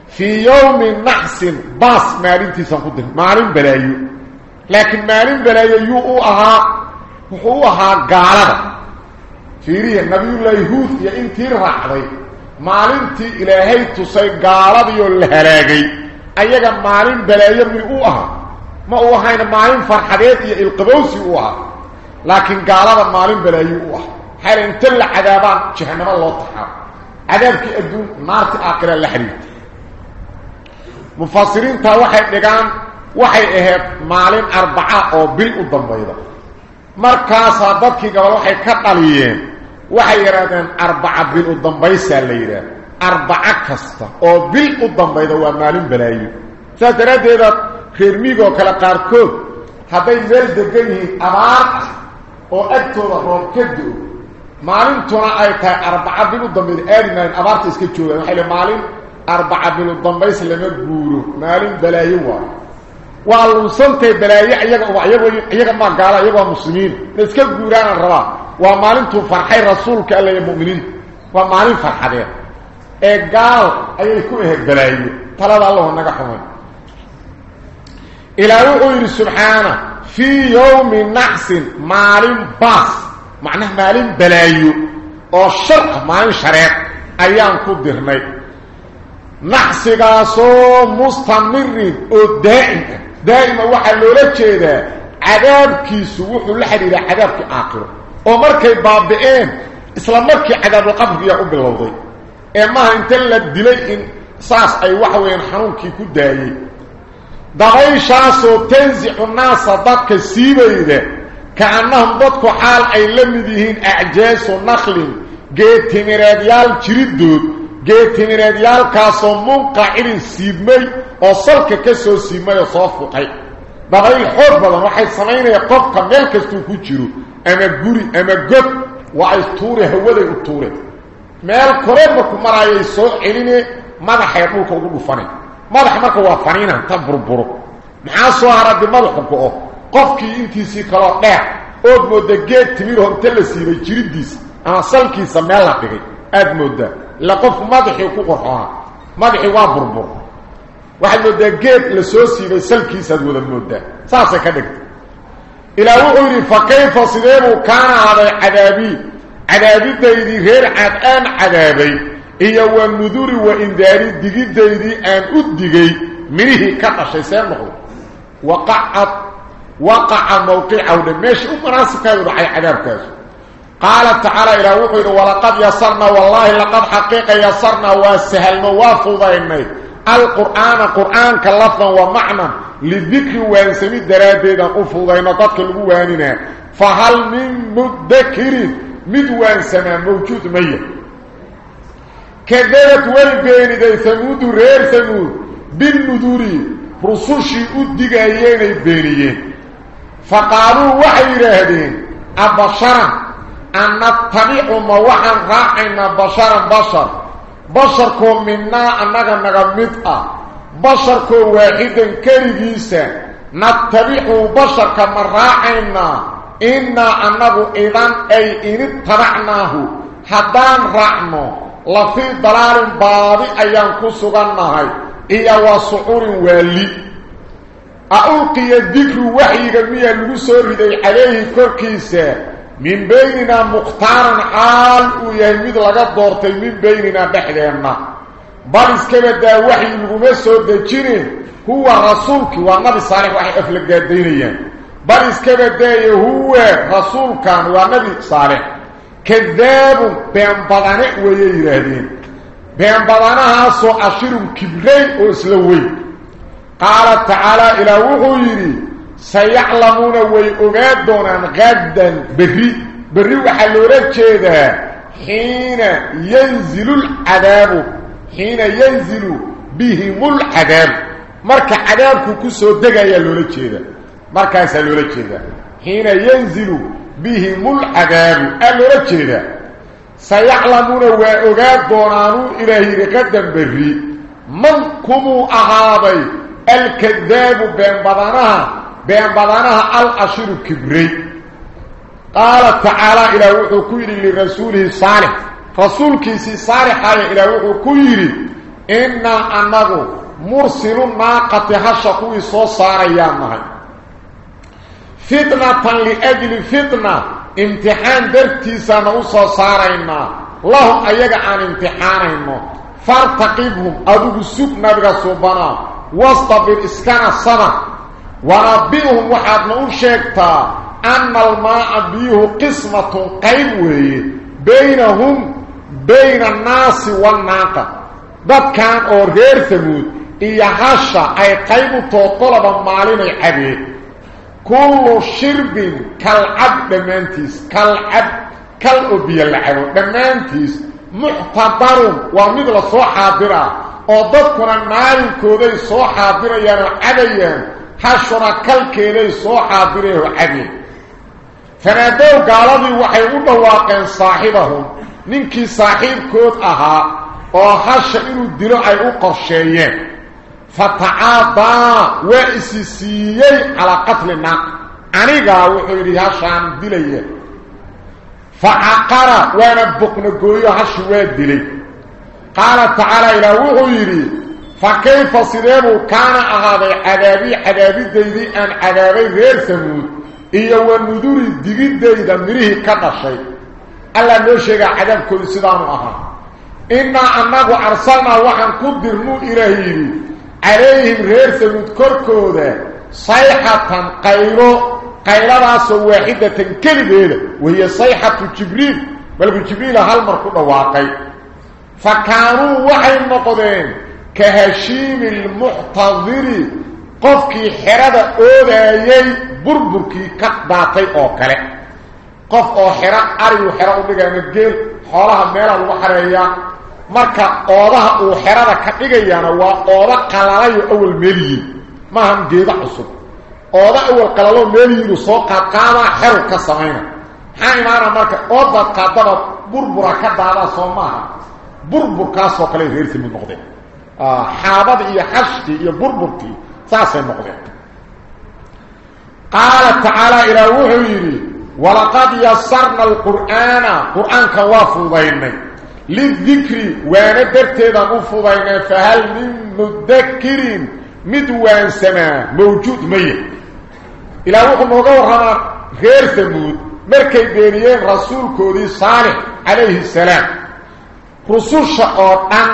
في يوم نحس باس مالنتي سنقدر مالن بلايو. لكن مالن بلايو يو أها هو أها قالب فيري النبي الله يهود يا انتي رحضي مالنتي إلهي تسي قالب يو الهلاقي ايغا مالن بلايو يو أها. ما هو فرحديد iyo ilqabowsi uu ah laakiin gaalada maalin balaayo uu ah hal inta la cadaabaan jahannama loo taxaa cadaabki adduun naarta aakhira la xiriirta mufassiriinta waxay dhigaan waxay ahayd maalin arbaca oo bil u dambayda markaasaa dadkii gabal waxay ka dhaliyeen waxay yidhaahdeen arbaca bil u dambaysaa la yidhaah arbaca kasta oo bil u dambayda waa maalin balaayo reer miigoo kale qaarkood hadday meel degan yihiin abaar ah oo agtooda roob ka do maalintuna ay tahay arbaca bil u dambayda aadi maayan abaarta iska joogaan waxay le maalin arbaca bil u dambays lama guuro maalin balaayo waayo waa lunsantay balaayo iyaga iyago iyaga ma gaala iyaga waa muslimiin iska guuraanaan rabaa waa maalintuu farxay rasuulka alla iyo mu'miniinta waa maalin farxadeed ee gaal ayay ku ahayd balaayo talada allahu naga xumay ilaa wuxuu yidhi subxaana fii yowmi naxsin maalin baas macnaha maalin balaayo oo shar ah maalin shareed ayaan ku dirnay naxsigaasoo mustamirin oo daa'im ah daa'ima waxaa loola jeedaa cadaabkiisu wuxuu la xidhiiraa cadaabkii aakhiro oo markay baabi'een isla markii cadaabulqabriyaa u bilowday ee maaha inta la dilay in saas ay waxa weeyaan xanuunkii ku daayey dabayshaasoo tansicu naasa dadka siibayda kaannahum dadku xaal ay la mid yihiin acjaasu naklin geetimireedyaal jiriddood geetimireedyaalkaasoo munqacidin siibmay oo salka ka soo siibmay oo soo fuqay dabayl xoog badan waxay samaynayaan qofka meel kastuu ku jiro ama guri ama god waa ay tuure hawaday u tuure meel kore marku maraayay soo celine madaxay dhulka ugu dhufanay waa qofkii intiisii kaloo dheer ood mooda geed timiroo inta la siibay jiridiisa ama salkiisa meel la dhigay aada moodaa ila qofku madaxii ku qorxoona madaxii waa burbur waxaad moodaa geed la soo siibay salkiisaad wada moodaa saasay ka dhigtay ilaa wuxuu yidhi fa kayfa sideebuu kaana ahaaday cadaabii cadaabidaydii reer caad aan cadaabay iyo wa nuduri wa indaari digidaydii aan u digay midhihii ka dhashay see noqdo waqacad وقع موقعه لماذا أمراسك هذا عذاب كذا قال تعالى إلى وقعه ولقد يصرنا والله لقد حقيقة يصرنا وسهلنا وفضينا القرآن قرآن كاللفظا ومعنى لذكر وانسمي درابيدا وفضينا تطلق الواننا فهل من مدكر من وانسما موجود مية؟ كذلك والبين دي ثمود رير ثمود بالمدوري رسوشي أدقائيين البينيين فقالوا وحي رهدين أبشرا أن نتبع موحا راعنا بشرا بشر بشركم منا أنك نغمتها. بشركم واحدا كريسا نتبع بشرك من راعنا إنا أنه إذن أي إن اتبعناه. حدان رعنه لفي ضلال باضي أيان كسغنهاي إيا وصعور والي. ألقي الذكر وحي جميع المسور دي عليه كركيسا من بيننا مختارا حال ويهمد لغا دورتي من بيننا بحدينا بل اسكبت وحي المسور دي هو رسولك والنبي صالح وحي أفلق الدينيا بل اسكبت هو رسول كان والنبي صالح. كذاب بين بدنه ويرادين بين بدنها سو اشر كبري وسلوي قال تعالى إلى وحيري سيعلمون ويؤغدون غدا. بري بري وحلوره جيده حين ينزل العذاب حين ينزل بهم العذاب. cadaabku ku soo degaya loola jeeda markaas loola jeeda حين ينزل بهم العذاب الرجيدة سيعلمون وأغاد دونانو إلهي رقدا بري. من كمو أهابي الكذاب بين بدنها بين بدنها الأشير كبري قال تعالى إلى وحو لرسوله صالح. رسول كيسي صالح إلى وحو إنا أنه مرسل الناقة هشقوي صو صار يامها فتنة لأجل فتنة امتحان درتيسا نوصى صارينا لهم أيقع عن امتحانهم فارتقبهم أدوك السوق نبغى صوبنا واصطبر إسكان الصنع ونبئهم وحد نقول شيكتا أن الماء بيه قسمة قيبوه بينهم بين الناس والناقة. ذات كان أو غير ثمود iyo hasha ay qayb u tooqolaba maalinay cabeen kullu shirbin kalcab dhammaantiis kalcab kal oo biyo la soo xaadirayaan oo cabayaan hashuna kalkeeday soo xaadireen oo cabeen fanaadow gaaladii waxay u dhawaaqeen saaxibahum ninkii saaxiibkood ahaa oo hasha inuu dilo ay u qorsheeyeen fatacaadaa waa isi siiyey calaa qatli naaq anigaa wuxuu yidhi hashaan dilaya facaqara waana boqnagooyo hashi waa dilay قال تعالى إلى وغيري فكيف صدامه كان أغاضي عذابي عذابي ديدي أن عذابي غير سمود إيا والنذوري ديدي ديدي مريه كتشي ألا نشيك عذاب كل صدام أها. إنا أنه أرسلنا وحن قدرنو إلهيري. عليهم غير سمود كركودة. صيحة قيرو قيرا راس واحدة كلبه وهي صيحة جبريل. بل جبريل هالمركودة واقعي. Lmuctadiri qofkii xerada oodaayay burburkii ka daatay oo kale qof oo xero arigu xero u dhigayna geel xoolaha meelaa lagu xareeyaa marka oodaha uu xerada ka dhigayaana waa ooda qalalayo awal meeliyiin maahan geedo cusub ooda awal qalalo meeliyiinu soo qaadqaadaa xeru ka samayna maxaa imaana marka oodaad qaadaba burbura ka daadaa soo maaha بربر كاسو كلي غير سمي نقدي حابد يا حشتي يا بربرتي ساس نقدي قال تعالى إلى وحيري ولقد يسرنا القران قرانك وافضينا للذكر وين درتي ذا وفضينا فهل من مذكر مدوان سما موجود مي إلى وحن وغورنا غير سمود مركي بينيه رسول كودي صالح عليه السلام رسوش قرآن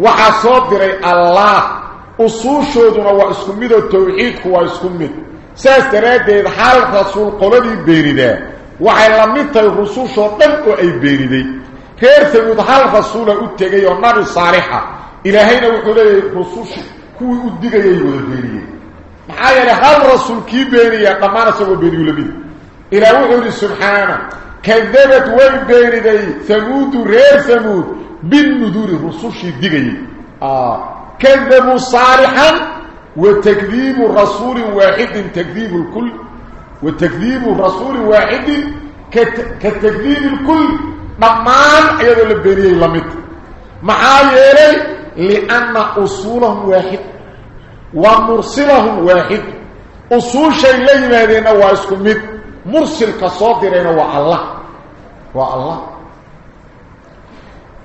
وحصادر الله رسوش دون واسكمد التوحيد هو اسكمد سأسترد حال رسول قرآن بيريده وحلمت رسوش قرآن اي بيريده كيرت حال رسول اتقي ونار صارحة إلهينا وحوله رسوش كوي اتقي يوذ بيريه محايا لحال رسول كي بيريه قمانا سوى بيريه لبيه إلهو سبحانه kadabad way beeniday samuudu reer samuud binnuduri rusushii digayay kadabuu saalixan وتكذيب رسول واحد تكذيب الكل. وتكذيب رسول واحد كتكذيب الكل. ضمان أيضا لبنيه لمت. محايلي لأن أصولهم واحد ومرسلهم واحد. أصول شيء لي هذين واسكم مد مرسل كصادرين والله والله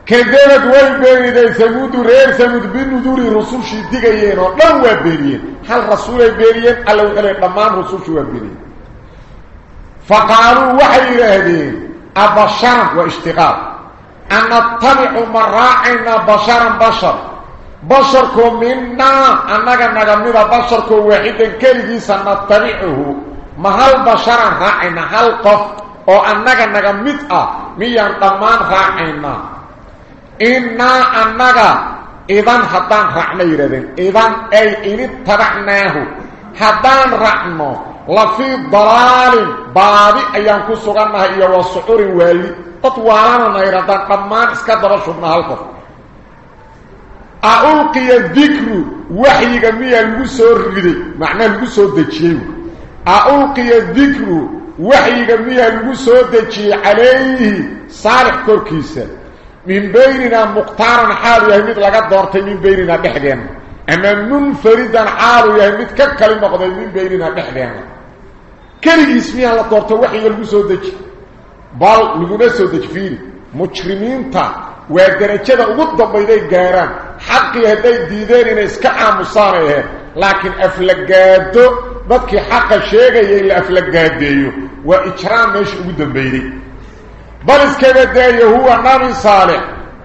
كذبت والبيني ثمود رير ثمود بالنذور رسول شي دغيين أو دن وا بينيين هل رسول بينيين الله وقال ضمان رسول شي بينيين فقالوا وحي هذين ابشر واشتغال ان نتبع مراعنا بشرا بشر بشركم منا انك نغمد بشركم واحدا كلي سنتبعه ما هل بشرا راعنا هل قف أو انك نغمد آه ميان ضمان راعنا إنا أنك إذن حدان رعنا يردين إذن أي إن اتبعناه حدان رعنا لفي ضلال بابي أيام كسوغانها إيا والسحور والي تطوالانا نيردان قمان اسكدر شبنا هالكف ألقي الذكر وحي جميع المسور ردي معنى المسور دجيو ألقي وحي جميع المسور دجي عليه صالح كوركيسة. من بيننا مقتارا حال يهمد لقد دورتي من بيننا دحدين أما منفردا حال يهمد ككلمه قضي من بيننا دحدين كلي اسمي الله دورته وحي لو سو دجي. بل لو سو دجي فين مجرمين تا. ugu dambayday gaaraan xaqi haday diideen inay iska aamusaan laakiin aflagaado dadkii xaqa sheegayay la aflagaadeeyo waa ijraam meesha ugu dambayday بل اسكبدايه هو نبي صالح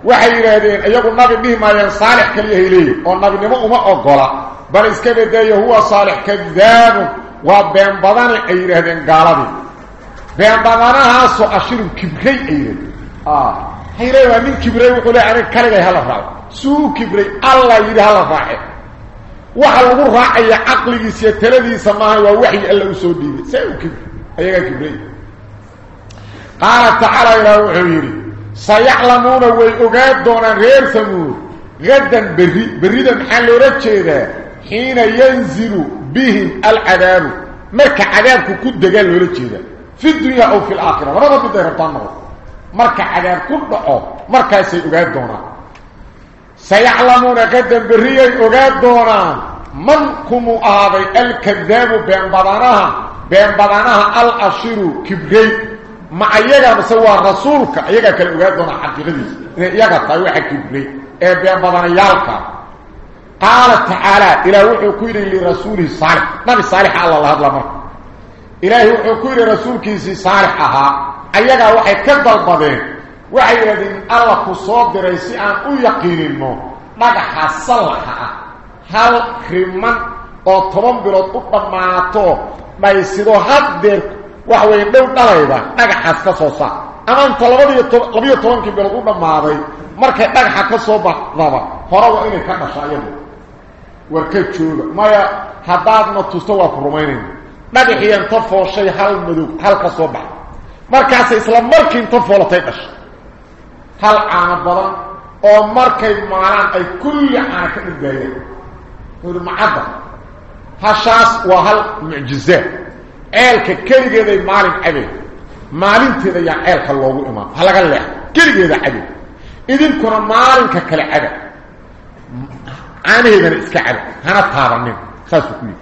waxay yiraahdeen iyagu nabi dhihmayaan saalix kaliya helay oo nabinimo uma ogola bal iska bedeeyo huwa saalix kadaab wa been badan ay yiraahdeen gaaladii been badanahaasoo ashiru kibray ay yiraahdeen ah hayray waa nin kibray wuxuu leeyahay aniga kaliya hala raaco suu kibray allah yidhi hala raace waxa lagu raacaya caqligiisa taladiisa maaha waa waxyi alla u soo dhiibay see u kibray ayagaa kibray qaala tacaala ilaah wuxuu yidhi sayaclamuuna way ogaan doonaan reer samuud gadan berri berrida maxaa loola jeedaa xiina yanzilu bihim alcadaabu marka cadaabku ku degaan loola jeedaa fi dunya aw fi laakhira labada mid ay rabtaan noqdo marka cadaab ku dhaco markaasay ogaan doonaan سيعلمون كذب الرئي أغاد دوران من كم أهضي الكذاب بين بضانها بين بضانها الأشير كبغي مع إيجا بسوى رسولك إيجا كالأغاد دوران حقيقي إيجا طيوح كبغي إيه بين بضان يالك. قال تعالى إله وحكوير لرسوله صالح. نبي صالح على الله هذا المرة إله وحكوير رسولك صالحها إيجا وحكوير بضانه وعيدين الله كصوب رئيسي أن يقينين مو مدى حصلها هل خرمان أو طمان بلوت أبن ماتو ما يسيدو حد دير وحوين دون دلائبا مدى حصل صوصا أما أنت لبيو طمان كي بلوت أبن ماتو مركة مدى حصل صوبا ضابا فراو إني كما شايد وركيب شولا مايا حداد ما تستوى فرمينين مدى حيان طفو شي حال مدوك حال كصوبا مركة سيسلام مركين طفو لطيقش هل عابرا أو مركي مالان اي كل عاك الدايه نور معبا هشاس وهل معجزه الك كيرغي مالين ابي مالين تيديا الك لوو اما هل قال كيرغي ذا ابي اذن كون مالين ككل عاد اني غير اسكعد أنا طارني خاص كوي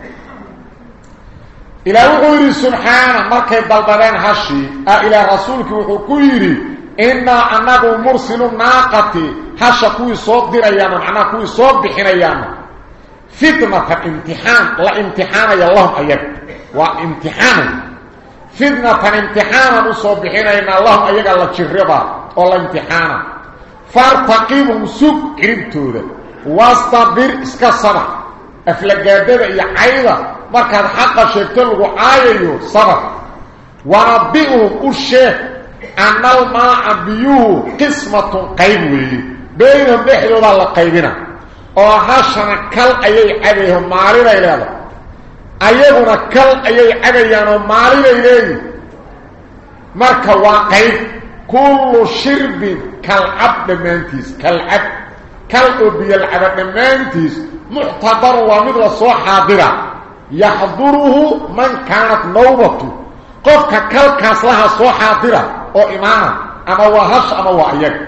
إلى غير سبحان مركي بلبلان هشي إلى رسولك وحكويري إنا أنه مرسل ناقة هشا كوي صوت دير أيانا أنا كوي صوت بحين أيانا فتنة الامتحان لا امتحان يا الله أيك. وامتحان فتنة الامتحان وصوت بحين أيانا الله أيك الله تشغربا. الله امتحان فارتقيب مسوك قريبتو واستبر اسك الصباح أفلق جابر يا عيدة مركز حق شكتل وعايا صباح وربئهم الشيخ ان الماء بيو قسمة قيم بين البحر ولا قيمنا. أو حشر كل أي عليه مارين ليله ايغنا كل أي عليانو مارين ليله مركا واقي كل شرب كل عبد منتس كل عبد. كل أبي العبد منتس محتضر ومدر سو حاضر يحضره من كانت نوبته. قف كل كاس لها سو حاضرة. أو امامه أما وهش أما وحيك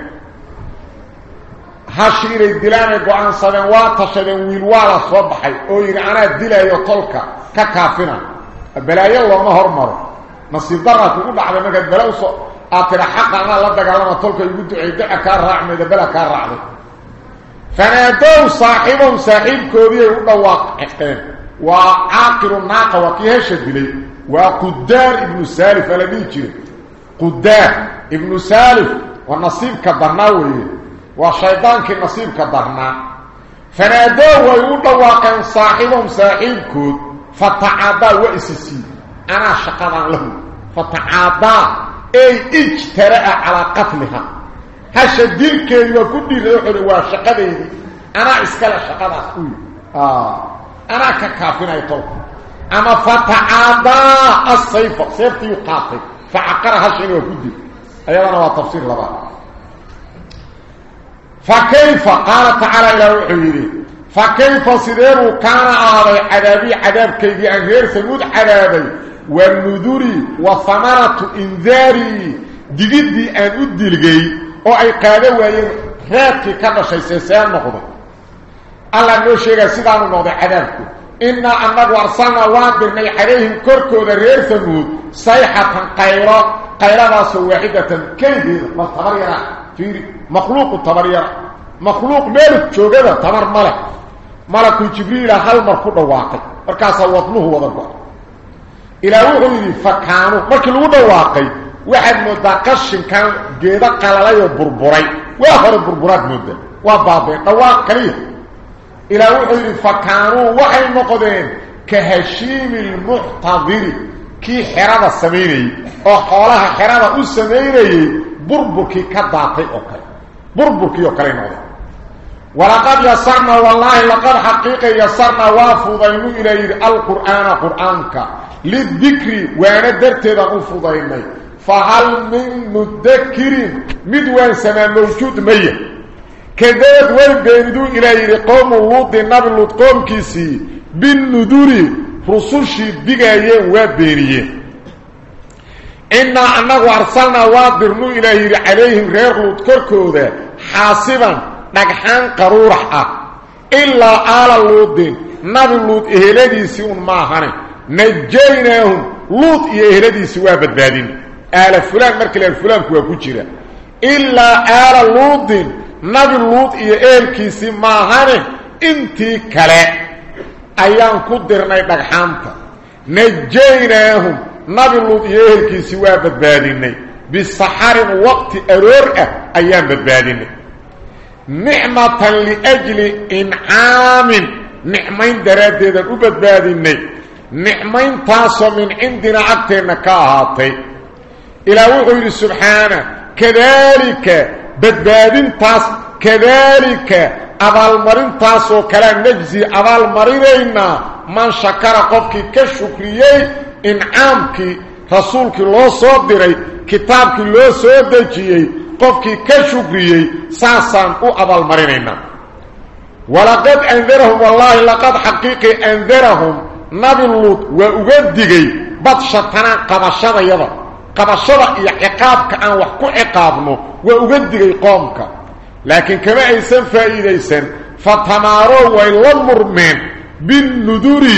هاشير الدلامه قوان سنوات تشدن ويلوالا صبحي أو يرعنا الدلاي وطلك ككافنا. بلا يالله ما هرمر نصير درها تقول بعد ما قد بلوص اعطي الحق أنا لدك على ما طلك يقول دعي دعي كار رعمي دبلا كار رعمي فنادو صاحب صاحب كوبية يقول دواق احتين وآقر الناقة وكيهش الدلي وقدار ابن السالف لبيتي قداه ابن سالف ونصيب كدرناوي وشيطان كنصيب كدرنا فناداه ويقول له كان صاحبهم صاحبك فتعادى وإسسي. أنا شقنا له فتعادى أي اجترع على قتلها. هاش الدين كان يكون لأحد وشقنه أنا إسكال شقنا آه. أنا ككافنا يطلق أما فتعادى الصيف سيبتي يقاطب فعقرها الشيء وكد أيضا هو تفسير لبعض. فكيف؟ قال تعالى إلى روحي فكيف صدر كان على عذابي؟ عذاب كيف غير ثمود عذابي. والنذري وثمرة إنذاري. دقدي أن ادلقي أو أي قادة وين؟ راتي كما شيء سيسان مخضر الله نشيك سيدان النوضي عذابكم. إنا أنك أرسلنا الله بإن عليهم كركو ذا رئيسا موت صيحة قيرا قيرا غاسا واحدة كيف ما التمريرا فيري. مخلوق التمريرا مخلوق ملك شوكذا تمر ملك ملك جبريل هل مركض واقع. مركاسا وطنه وضرب. إلا وغيري فكانوا مركض وضا واقع. واحد مدقش كان جيدا قلالي وبربوري واخر بربورات مدى. وابابي. قواق كريه إلى وحي فكانوا وحي المقدين كهشيم المحتضر. كي حرابة سميني السميري حرابة سميني بربكي كداتي أوكي. بربكي أوكي ولقد يسرنا والله لقد حقيقة يسرنا وافضين إليه القرآن قرآنك. للذكر وأنا درتي بغفضين فهل من مدكر؟ مدوان سما موجود مية. كذلك ويبيندو إلى قوم اللوط النبي اللوط قوم كيسي بالنذور رسوشي دقايا وبينيه إنا أنه أرسلنا وادرنو إلهي عليهم غير لوط كركوذا حاسبا dhagxaan qaruurax ah ilaa aala luudin nabi luud eheladiisii un maahane najaynaahum luud iyo eheladiisii waa badbaadin aala fulaan marka la fulaanku waa ku ilaa nabi luud iyo ehelkiisii maahane intii kale ayaan ku dirnay dhagxaanta najaynaahum nabi luud iyo ehelkiisii waa badbaadinay bisaxarin waqti aroor ah ayaan badbaadinay نعمة لأجل إنعام بدبادين تاس كذلك أبال مرين تاسو كلا نجزي أبال مرينينا من شكر قفك كشكريي إنعامك رسولك الله صدري كتابك الله صدري قفكي كشكريي ساسان أو أبال مرينينا ولقد انذرهم والله لقد حقيقي انذرهم نبي اللوط واغدغي بطشتنا قبشده يدا قبشده يا عقابك ان وحكو عقابنو واغدغي قومك لكن كما ايسن فايديسن فتمارو ويلمرمن بالنذور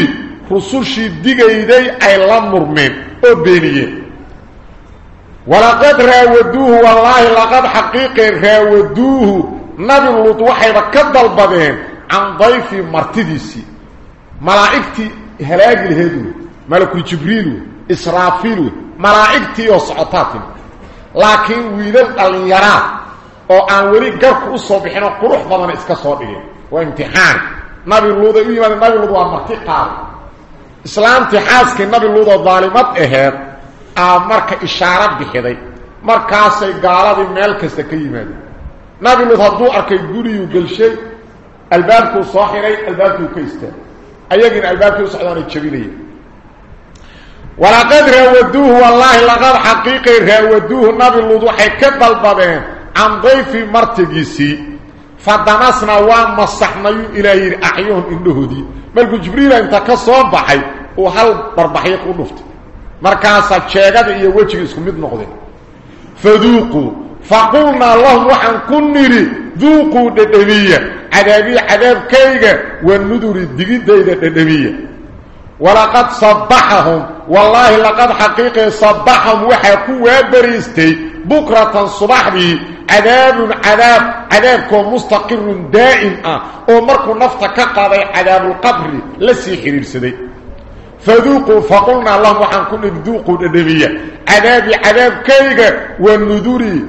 رسوشي دغيدي اي لمرمن أو بينيه ولقد راودوه والله لقد حقيقي راودوه نبي اللوط وحيبا كدل عن ضيف مرتديسي ملائكتي هلاج الهدو ملك جبريل إسرافيل ملائكتي وصعطاتي لكن ويدل اليرا أو ان ولي غرق usoo bixino qurux badan iska soo dhigay waa imtixaan nabi luuda iyo nabi luuda waa marti qaar islaamti xaaskii nabi luuda zaalimad aheed aa marka ishaaro bixiday markaasay gaaladii meel kasta ka yimaadeen nabi lud hadduu arkay guriyuu gelshay albaabkuu soo xiray albaabkuu ka istaagay ayagiina albaabkii u socdaanay jabinayeen ولقد رودوه والله لقد حقيقي رودوه نبي اللوذو حكب البابين عن ضيف مرتقسي فدنسنا ومسحني إلهي أحيهم إنه دي. ملك جبريل أنت كصوم بحي. وحل بربحيك ونفت مركاسة تشيغات إيه وجه يسكو مدنقذين فذوقوا. فقلنا الله وحن كنيري ذوقوا دي دمية عذابي عذاب كيغة. والندوري دي دي ولقد صبحهم. والله لقد حقيقة صبحهم. وحكوا بريستي. بكرة صباح به عذاب عذاب عذابكم مستقر دائم. آه. ومركوا نفط كقضي عذاب القبر. لسي حرير سدي. فذوقوا فقلنا اللهم وحنكم ذوقوا الدمية عذاب عذاب كيغة والنذوري.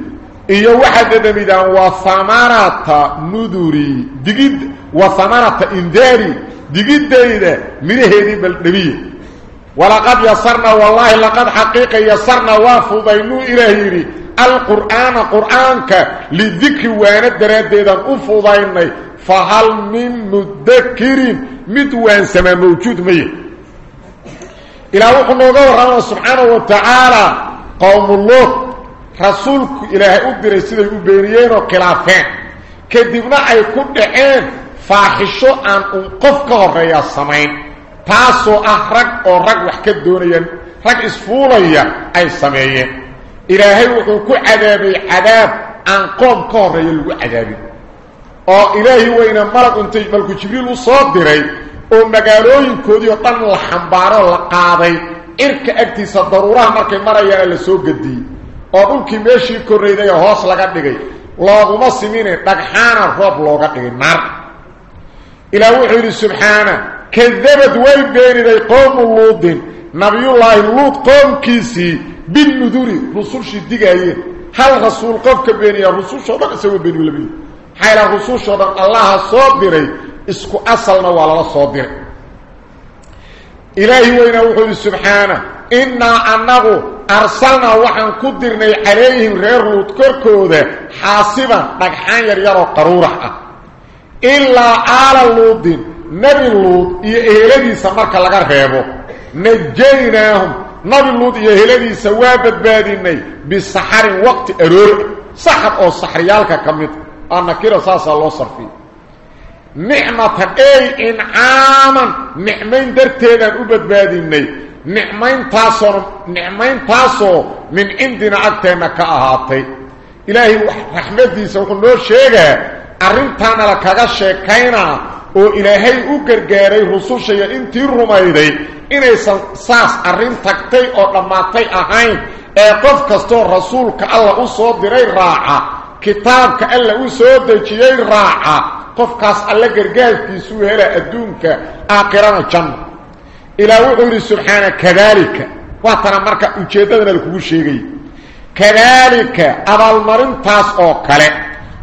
إيا واحد دميدان وثمارات نذوري. دقيد وثمارات انذاري إيا واحد النبي وثمرة نذوري دقيد وثمرة إنذاري دقيد دايدا من هذه بالنبي ولقد يسرنا والله لقد حقيقة يسرنا وافضينو إلهيري. القرآن قرآنك للذكر وأنا دراديدا أفضيني فهل من مذكر؟ مدوان سما موجود ميه إلى وحنا نغور سبحانه وتعالى قوم الله رسولك إلهي أدري فاحشو أن أنقف كهرية السمين تاسو أحرق أو رق وحكد دونيا رق إسفوليا أي سمين إلهي وحنكو عذابي عذاب أن قوم كهرية لغو عذابي jibriil u soo diray oo magaalooyinkoodii oo dhan la xambaaro la qaaday irka agtiisa daruuraha markay marayaan la soo gadiyey oo dhulkii meeshii korreyday oo hoos laga dhigay looguma simine dhagxaana roob looga dhigay naar إلى وحيد سبحانه. كذبت والبين إذا قوم اللوط نبي الله اللوط قوم كيسي بالنذور. رسول شدق هل رسول قفك بيني يا رسول شو بقى سوى بيني ولبيني حيلا رسول بقى الله صابري. اسكو أصلنا ولا صابري إلهي وإن وحيد سبحانه. إنا أنه أرسلنا وحن قدرنا عليهم غير لوتكركو ده حاسبا. نقحان يريد قرورة. إلا آل اللوط نبي اللوط إهلديس مركا لغرهيبو نجيناهم. نبي اللوط إهلديس وابد بادي بسحر وقت أرور. سحر أو سحريالك كميت. أنا كيرو ساسا الله صرفي. نعمة أي إنعاما. نعمين در تيدان وابد بادي نعمين تاسو نعمين تاسو من عندنا أكتنا كأهاتي. إلهي رحمة ديسا نور شيئا arrintaana la kaga sheekaynaa oo ilaahay u gargaaray rusushaya intii rumayday inaysan saas arrin tagtay oo dhammaatay ahayn ee qof kastoo rasuulka alla u soo diray raaca kitaabka alla u soo dejiyey raaca qofkaas alla gargaarkiisuu hela adduunka aakhirana janno ilaa wuxuu yidhi subxaana kadaalika waatana marka ujeeddadana lakugu sheegay kadaalika abaalmarintaas oo kale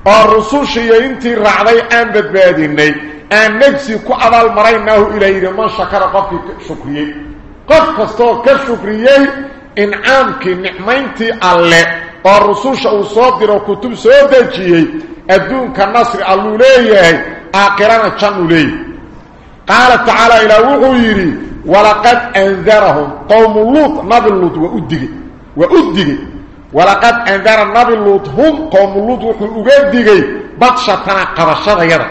الرسول شيئا انتي رعضي ان بدبادي ان نفسي كو عبال مرينه إلى اذا ما شكر قفك شكريه قف قصتو كشكريه انعامك نعمينتي الله الرسول شاو صادر وكتب سوده جيه الدون كالنصر اللوليه آقران الشانولي قال تعالى إلى وغيري ولقد انذرهم قوم اللوت نبي اللوت وأدقي وأدقي ولقد أنذر النبي لوط هم قوم لوط وغدغي بطشتنا قرشه يرى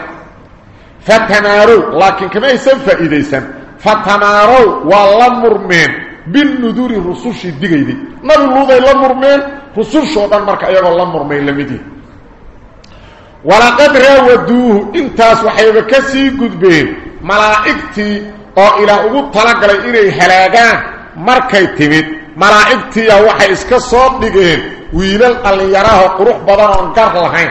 فتناروا لكن كما يسن فايديسن فتناروا ولمرمن بالنذور الرسول شي دغيد نبي لوط لمرمن رسول شودن مركه ايغو لمرمن لميدي ولقد راودوه انتاس وحيبه كسي غدبين ملائكتي أو إلى أو طلقل اني هلاغان مركه تيميد malaa'igtiiya waxay iska soo dhigeen wiilal dhallinyaraho qurux badan oon gar lahayn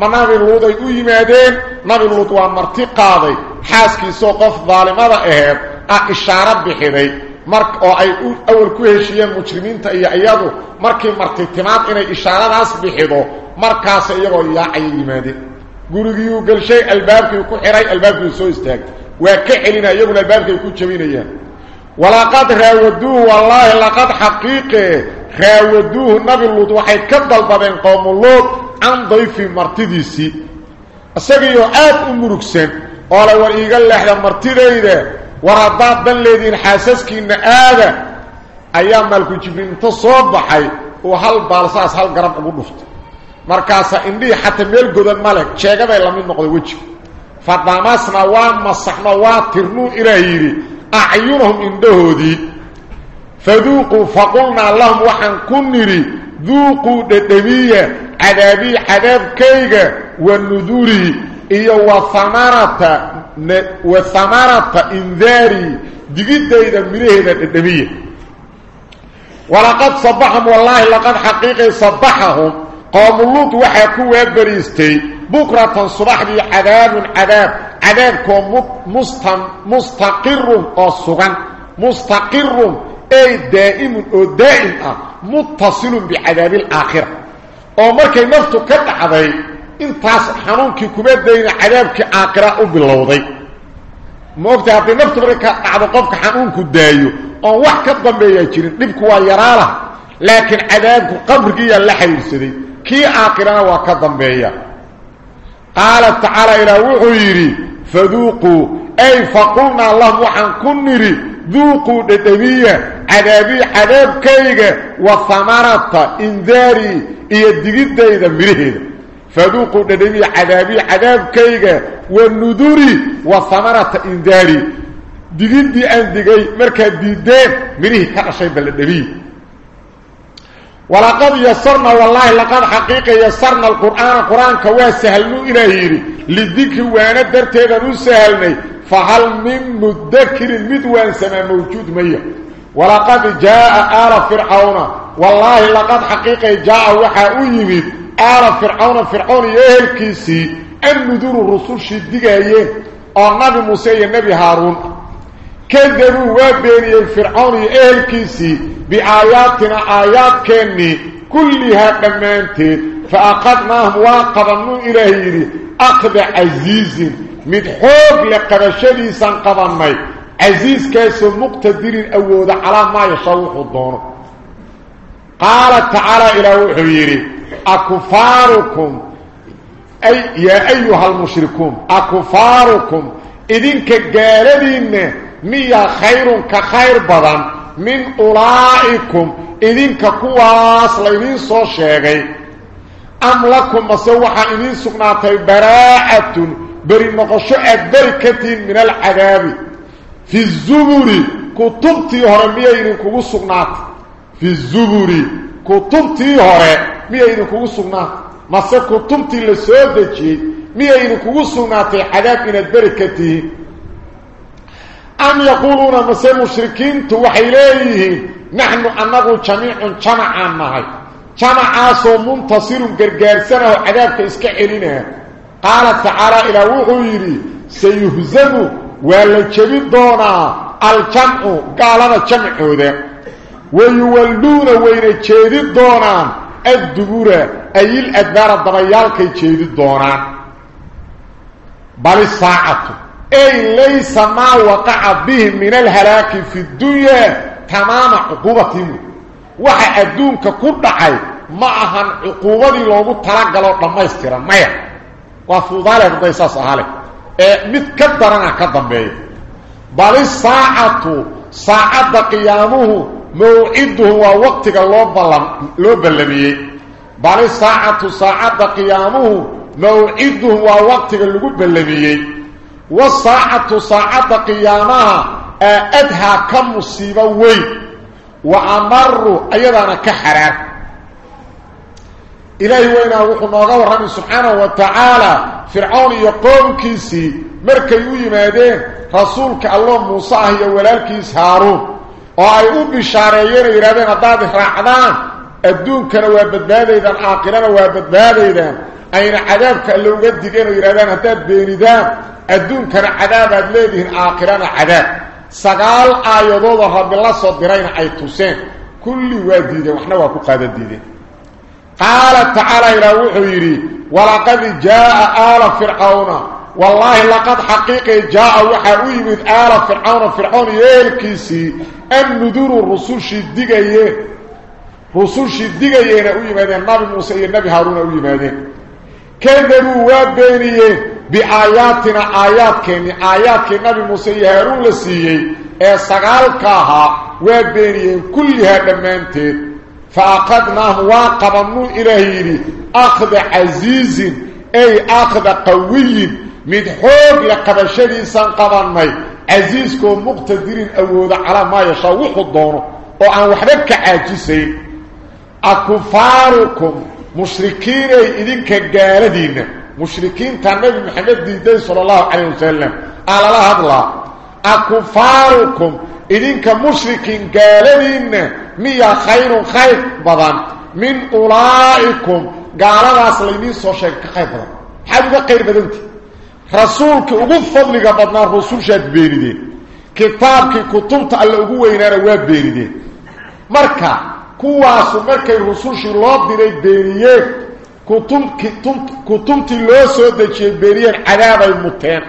ma nabi luud ay u yimaadeen nabi luud waa marti qaaday xaaskiisoo qof daalimada aheed ah ishaaro bixiday mar oo ay awal ku heshiiyeen mujrimiinta iyo iyadu markii marti timaad inay ishaaradaas bixido markaas iyagoo yaacayay yimaadeen gurigiiuu gelshay albaabkii ku xihay albaabkii soo istaagtay waa ka celina iyaguna albaabkay ku jabinayaan ولقد راودوه والله لقد حقيقه راودوه نبي اللوت وحي كدل بابين قوم اللوت عن ضيف مرتديسي. أساقيو آت أمروكسين أولا وإيقا لحظة مرتديسي ورداد بن لذين حاسسك إن آذا أيام ملكو جبرين تصوب بحي. وحال بالساس حال قرام أبو مركاسا إندي حتى ميل غودن مالك جيغدا لامي نوقدي وجي فاطمة سماوان مسخنا وا ترنو إلى يري أعينهم إندهودي. فذوقوا فقلنا اللهم وحن كنري ذوقوا دتمية عذابي عذاب كيغة والنذوري. إيه وثمارة وثمارة إنذاري. ديجد إيه دميره دتمية ولقد صبحهم والله لقد حقيقي صبحهم. قاموا اللوت وحكوا أبريستي. بكرة صبح لي عذاب حذاب عذاب مستم مستقر اصغن مستقر أي دائم دائم آه. متصل بعذاب الآخر أو مركي نفتو كدخداي انت حنونك كوبيد دين عذابك اخر أو بلوداي موقت ابي نفتو بركا عذاب قفك كو دايو. أو واخ كدبنبيا جيرين. دبك وا يراله لكن قبر كي يا لحيسدي كي اخرنا وا كدبنبيا قال تعالى إلى وحيري. Lahum waxaan ku nidhi duuquu dhedhemiya cadaabii cadaabkayga wa hamarata indaarii iyo digidayda midhaheeda faduuquu dhedhemiya cadaabii cadaabkayga wa nuduri wa hamarata indaarii digiddii aan digay markaad diiddeen midhihii ka dhashay balladhemiyi ولقد يسرنا والله لقد حقيقة يسرنا القرآن. القرآن كوا سهلنو إلهيري للذكر وأنا درتيدا نسهلني فهل من مدكر مدوان سما موجود مية؟ ولقد جاء آل فرعون. والله لقد حقيقة جاء وحا أيمد آل فرعون فرعون يهل كيسي. النذور الرسول شدقائيه النبي موسى النبي هارون. كذبوا وبيني الفرعون يهل كيسي بآياتنا آيات كني كلها دمانتي فأخذناهم واقضنوا إلهي أخذ عزيز مدحوق لقبشدي سنقضنمي عزيز كيسو مقتدر أود على ما يشوح الدون. قال تعالى إلى وحيري أكفاركم؟ أي يا أيها المشركون أكفاركم؟ إذنك قالدين ميا خير كخير بدن من أولئكم إذنك كواس لإذن سو شيغي. أم لكم مسوحا إذن سقناتي براءة بري نقشو أدبركة من العذاب. في الزبور كتبتي هرمية إذن كو سقنات. في الزبور كتبتي كو سقنات mase kutubtii la soo dejiyey miyaynu kugu sugnaatay cadaab inaad beri ka tihiin am yaquuluuna mase mushrikiintu waxay leeyihiin naxnu annagu jamiicun jamacaan nahay jamacaasoo muntasirun gargaarsanaho cadaabka iska celinaa qaala tacaala ilaa wuxuu yidhi sayuhzamu waa la jebi doonaa aljamcu gaalada jamcooda wayuwalluuna wayna jeedi doonaan الدبور أي الأدبار الضبيال كي تشيد الدونان بل الساعة أي ليس ما وقع بهم من الهلاك في الدنيا تمام عقوبتهم. وحي أدونك كل عي معها عقوبة لو تلقى لو لما يستيرا مايا وفضالك ضيساس أهالك متكدرنا كدن بل الساعة ساعة قيامه موعده ووقتك لو بلميه بل الساعة ساعة قيامه موعده ووقتك لو بلميه والساعة ساعة قيامها أدها كم مصيبة وين؟ وأمر أيضا كحرار إلهي وين وحنا غورنا سبحانه وتعالى. فرعون يقوم كيسي مركي يمادين رسولك الله موسى هي ولالكيس هارون. bishaareeyeen yiraahdeen hadaad raacdaan adduunkana waa badbaadaydan aakhirana waa badbaadaydan أين عذابك اللي مقدد أنه يرادان هتاب بين ذا أدون كان عذاب أدليه آخران عذاب. سقال آيضوضة رب الله صدرين أي تسين كل واديد وحنا واكو قادة ديد قال تعالى إلى وحويري ولقد جاء آل فرعون. والله لقد حقيقي جاء وحاوي من آل فرعون. فرعون يالكيسي النذور الرسول شدقية رسول شدقية نبي موسى النبي هارون ويمانين كذبوا وابينيه بآياتنا آيات كني آيات النبي موسى هارون لسيي اي سغالكها وابينيه كلها دمنت فاقدناه واقبنا الهير أخذ عزيز أي أخذ قوي من حوق لقبشري سنقضن مي عزيزكم مقتدر اود على ما يشوح الدور أو ان وحدك عاجزين. أكفاركم. مشركين إذنك قال دينا مشركين تنبي محمد دي صلى الله عليه وسلم. قال الله هذا الله أكفاركم إذنك مشركين قال دينا ميا خير خير بضان من أولئكم. قال الله سليمين سوشك خير بضان حاجة خير بضانت رسولك أبو فضلك بضان رسول شاد بيني دي كتابك كتبت اللي أبوه ينار واب بيني دي مركا. كواس مركي رسوشي لو ديري ديريه كتم كتم كتم تلو سو دجي بيريه عذاب المتين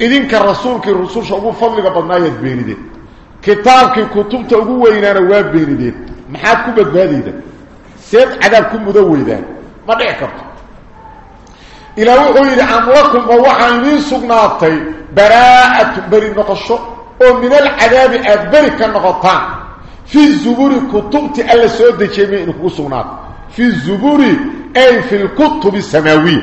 اذن كان رسولك الرسول ابو فضل بن نايد بيريد كتابك كتم تو غو وينانا وا بيريد ما حد كوب بديده سيد عذابكم مدويدان ما ديكرت إلى و يريد امركم وحان لي سغناتي براءه بري نقشو ومن العذاب ابرك نقطان في الزبور كتبت ألا سؤال جميع نخصونات في الزبور أي في الكتب السماوية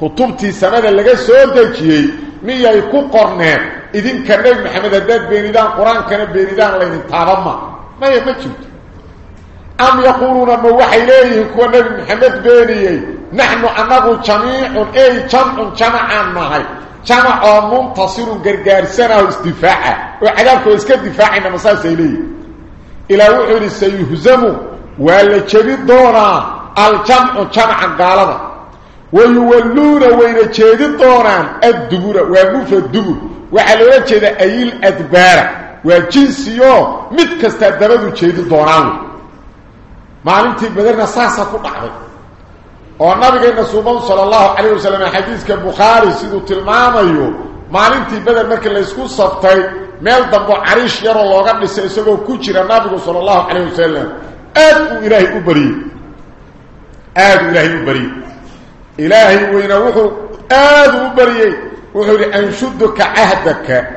كتبت السماء اللي قال سؤال جميع مي يكون قرنان إذن كان نبي محمد الداد بيندان قرآن كان بيندان لين تعلم ما يمتشوت أم يقولون أنه وحي إليه كان نبي محمد بيني نحن أنه جميع أي جمع جمع عنه جمع منتصر قرقار سنة استفاعة وعلى الكوزكة دفاعنا مصاصة إليه. Jebi doonaa aljamcu jamaca gaalada wayuwalluuna wayna jeedi doonaan addubura waa mufrad dubur waxaa loola jeedaa ayil adbaara waa jinsiyo mid kastaa dabadu jeedi doonaan maalintii badarna saasaa ku dhacday oo nabigeena suuban sala allahu calayh wasalam xadiiska bukhaari siduu tilmaamayo maalintii beder markii laysku saftay meel dambo cariish yaroo looga dhisay isagoo ku jira nabigu sala allahu calayh wasalam aad uu u bariyey aada uu ilaahay u bariyey إلهي وين وحو آذو بريي وحو أنشدك عهدك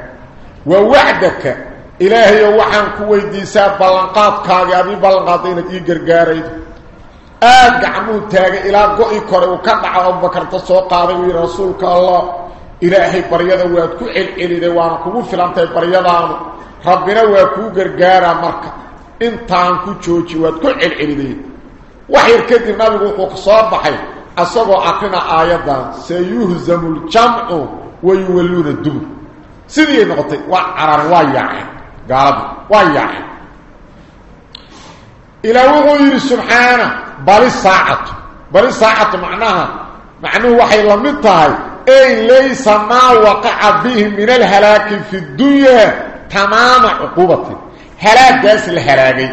ووعدك إلهي وحان كوي ديسا بلنقات كاغي أبي بلنقاتين إيقر قاريد آد قعمو تاغي إلهي بريدا وادكو علعلي دي وأنا كوو فلانتي بريدا ربنا وادكو قرقارا مركا. انتان كو جوجي وادكو علعلي دي. وحير كدي نبي وقوق صابحي أصبو أقنا آيادا. سيهزم الجمع ويولون الدبر سيدي نغطي. وعرار وايعين قالب. وايعين إلى وغير سبحانه. بل الساعة بل الساعة معناها. معناه وحي لمتها أي ليس ما وقع به من الهلاك في الدنيا تمام عقوبته هلاك جاس الهلاكي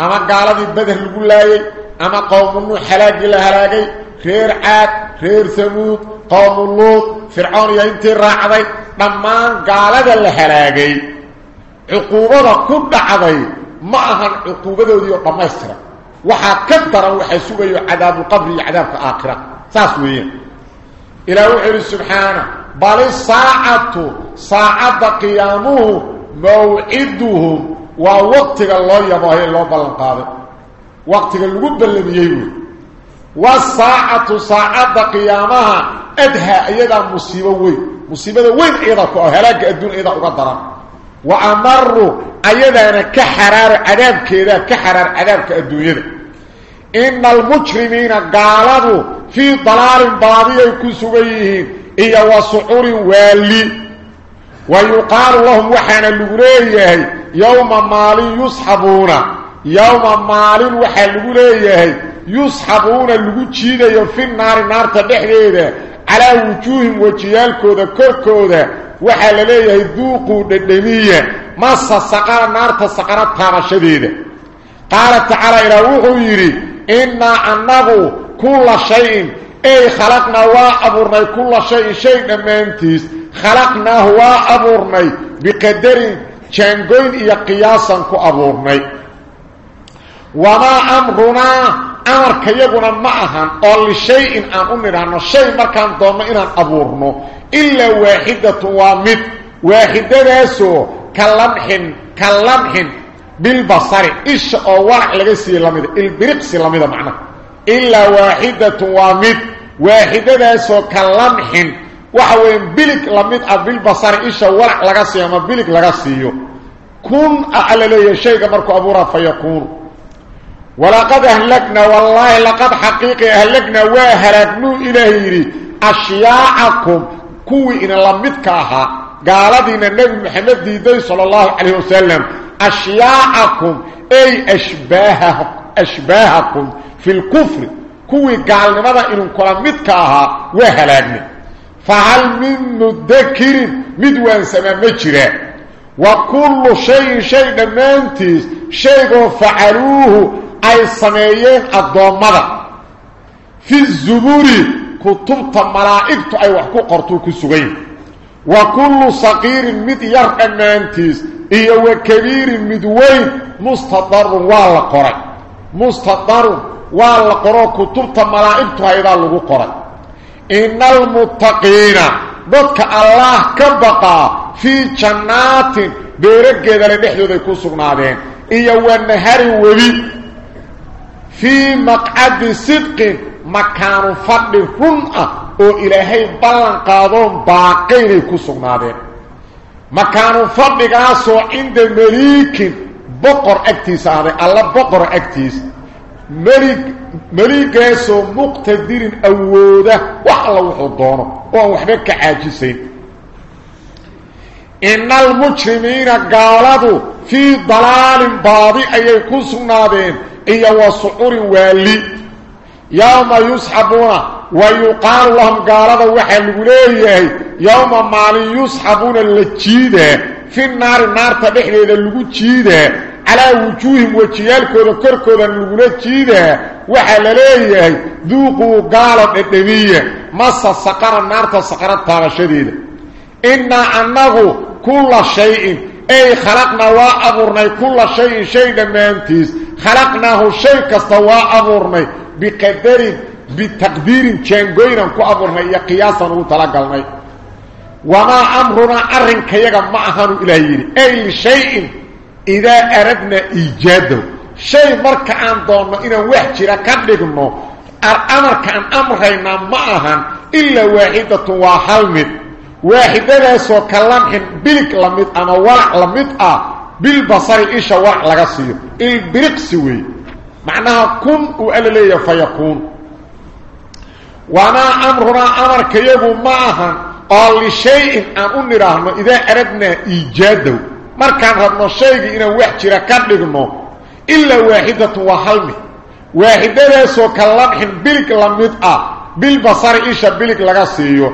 أما قال ذي بدر القلاي أما قوم النوح هلاك الهلاكي خير عاد خير ثمود قوم اللوط فرعون ينتي الراعدي دمان قال ذي الهلاكي عقوبة كل عضي معها عقوبة ذي وقميسرة وحا كدر وحا سوغيو عذاب القبر عذاب الآخرة. ساسوية. إلى وحر سبحانه. بل الساعة ساعة قيامه موعدهم ووقت الله يباهي الله بلنقاضي وقت القبة اللي يقول والساعة ساعة قيامها أدهى أيضا مصيبة وين. مصيبة وين أيضا هلاك الدون أيضا أقدرها. وأمروا أيضا كحرار عذاب كذا كحرار عذاب الدنيا إن المجرمين قالوا في ضلال باضي كسوغيهين إيا وسعور والي. ويقال لهم وحانا اللقليه يوم مال يصحبون. يوم مال وحانا اللقليه يصحبون اللقليه في النار النار تبحثه على وجوههم وجيالكوذا كركوذا وحالا ليه ذوقوا ددمية. مصة سقر النار تسقرت تاما شديدة قال تعالى إلى وغيري إنا أنه كل شيء. أي خلقنا وأبرنا كل شيء. شيء نمانتيس. خلقناه وأبرنا بقدر جانقين إيا قياسا كأبرنا وما أمرنا أمر كيغنا معها أول شيء أن أمرنا. شيء مركان دوما إنا أبورنا إلا واحدة وامد واحدة ناسو كلمح كلمح بالبصر. إيش أورع لغسي لمدة البرقسي لمدة معنا. إلا واحدة وامد. واحدة ناسو كلمح وحوين بلك لمدة بالبصر إيش أورع لغسي أما بلك لغسي كن أعلى لي شيء مركو أبورا فيكون ولقد أهلكنا والله لقد حقيقي أهلكنا وهلكنوا إلهي أشياعكم. كوي إن لمدكاها قال دين النبي محمد ديدي صلى الله عليه وسلم أشياعكم أي أشباه أشباهكم. في الكفر كوي قال لماذا إن لمدكاها وهلكنا فهل من مدكر مدوان سما مجرى. وكل شيء شيء نمانتيس شيء فعلوه أي سميين الضوامضة في الزبور كتبت ملائكة أي وحكو قرطو كسوين. وكل صغير مد يرقى مانتيس إيا وكبير مدوين مستضر والله قرأ كتبت ملائكة أيضا لغو قرأ إن المتقين ضدك الله كبقى في جنات ذلك نحن ذي كسونا إيا والنهار وبي في مقعد صدق مكان فضل رنع أو الهي بلن قادون باقين كسغنادين مكان فضل قاسو عند مليك بقر اكتيس هذا الله بقر اكتيس ملك قاسو مقتدر أووده. وحلا وحو دونه. وهو وحبك عاجسين إن المجرمين قالوا في ضلال باضي أي كسغنادين إيا وصعور والي. يوم يسحبون ويقال لهم قالوا وحي لقليه يوم مالي يسحبون اللجيدة في النار النار على وجوههم وجيالكو ذكركو اللجيدة وحي لليه ذوقوا قالت الدمية مصة سقر النار تسقرت طاغة شديدة. إنا أنه كل شيء. أي خلقنا وأبرنا كل شيء شيء دمانتيس. خلقناه شيء كستوى أبرنا بقدر iyo qiyaasan ugu talagalnay wamaa amrunaa arrinkayaga ma ahanu ilaah yidhi ay lishayin إذا أردنا إيجاده شيء مرك عن دونه إنه وحجره كدقنه الأمر كأن أمرهنا معها إلا واحدة وحلمت واحدة يسوى كلامهن بلك لمت أنا ورع لمت أه بالبصر إيش ورع لغسير البرق سوي. معناها كن وقال لي فيكون وانا أمرنا أمر كيبو معها قال لشيء أن أمرهنا إذا أردنا إيجاده markaan rabno shaygii inaan wax jira ka dhigno ilaa waaxidatun waa hal mid waaxidadaasoo ka lamxin bilig la mid ah bilbasari isha bilig laga siiyo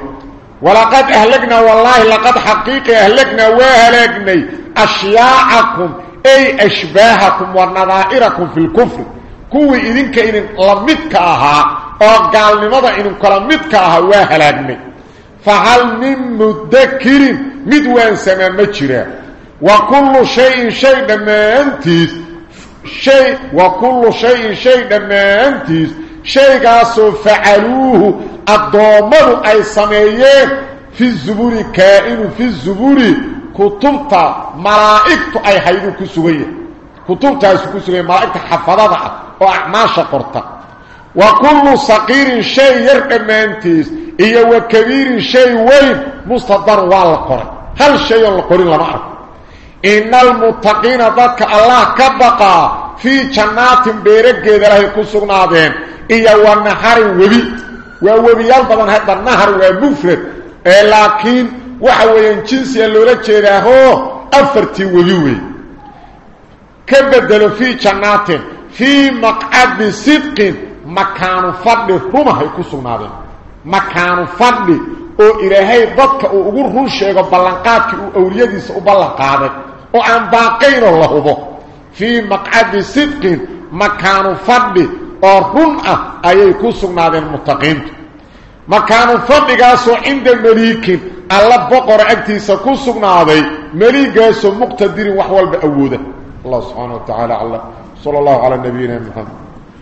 walaqad ahlagnaa wallaahi laqad xaqiiqi ahlagnaa waa halaagnay ashyaacakum ay ashbaahakum wa nadaa'irakum fi lkufri kuwii idinka idin la midka ahaa oo gaalnimada idinkala midka ahaa waa halaagnay fa hal min mudakirin mid waansamaa ma jiraa وكل شيء شيء ما انت شيء وكل شيء شيء ما انت شيء سوف فعلوه. الضامن أي سميه في الزبور كائن في الزبور. كتبت ملائكة أي حيدو كسوية. كتبت كسويه ملائكة حفظها واعماش قرطه وكل صغير شيء يرق ما انت اي وكبير شيء وين؟ مستدر والقرن. هل شيء القرن لا أعرف؟ Jannaatin beerageeda lahay ku sugnaadeen iyo wa naharin webi waa webiyaal badan hadda nahar waa mufrad ee laakiin waxa weeyaan jinsiga loola jeedaahoo afartii webi wey ka bedelo fii jannaatin fii maqcadi sidqin makaanu fadhi rumahay ku sugnaadeen makaanu fadhi oo ilaahay dadka uu ugu run sheego ballanqaadkii uu awliyadiisa وعن باقين الله به في مقعد صدق مكان فضل ورنع أي كسرنا ذي المتقين مكان فضل قاسو عند المليك الله بقر أكتس كسرنا ذي مليك قاسو مقتدر وحوال بأوده الله سبحانه وتعالى الله صلى الله على النبينا محمد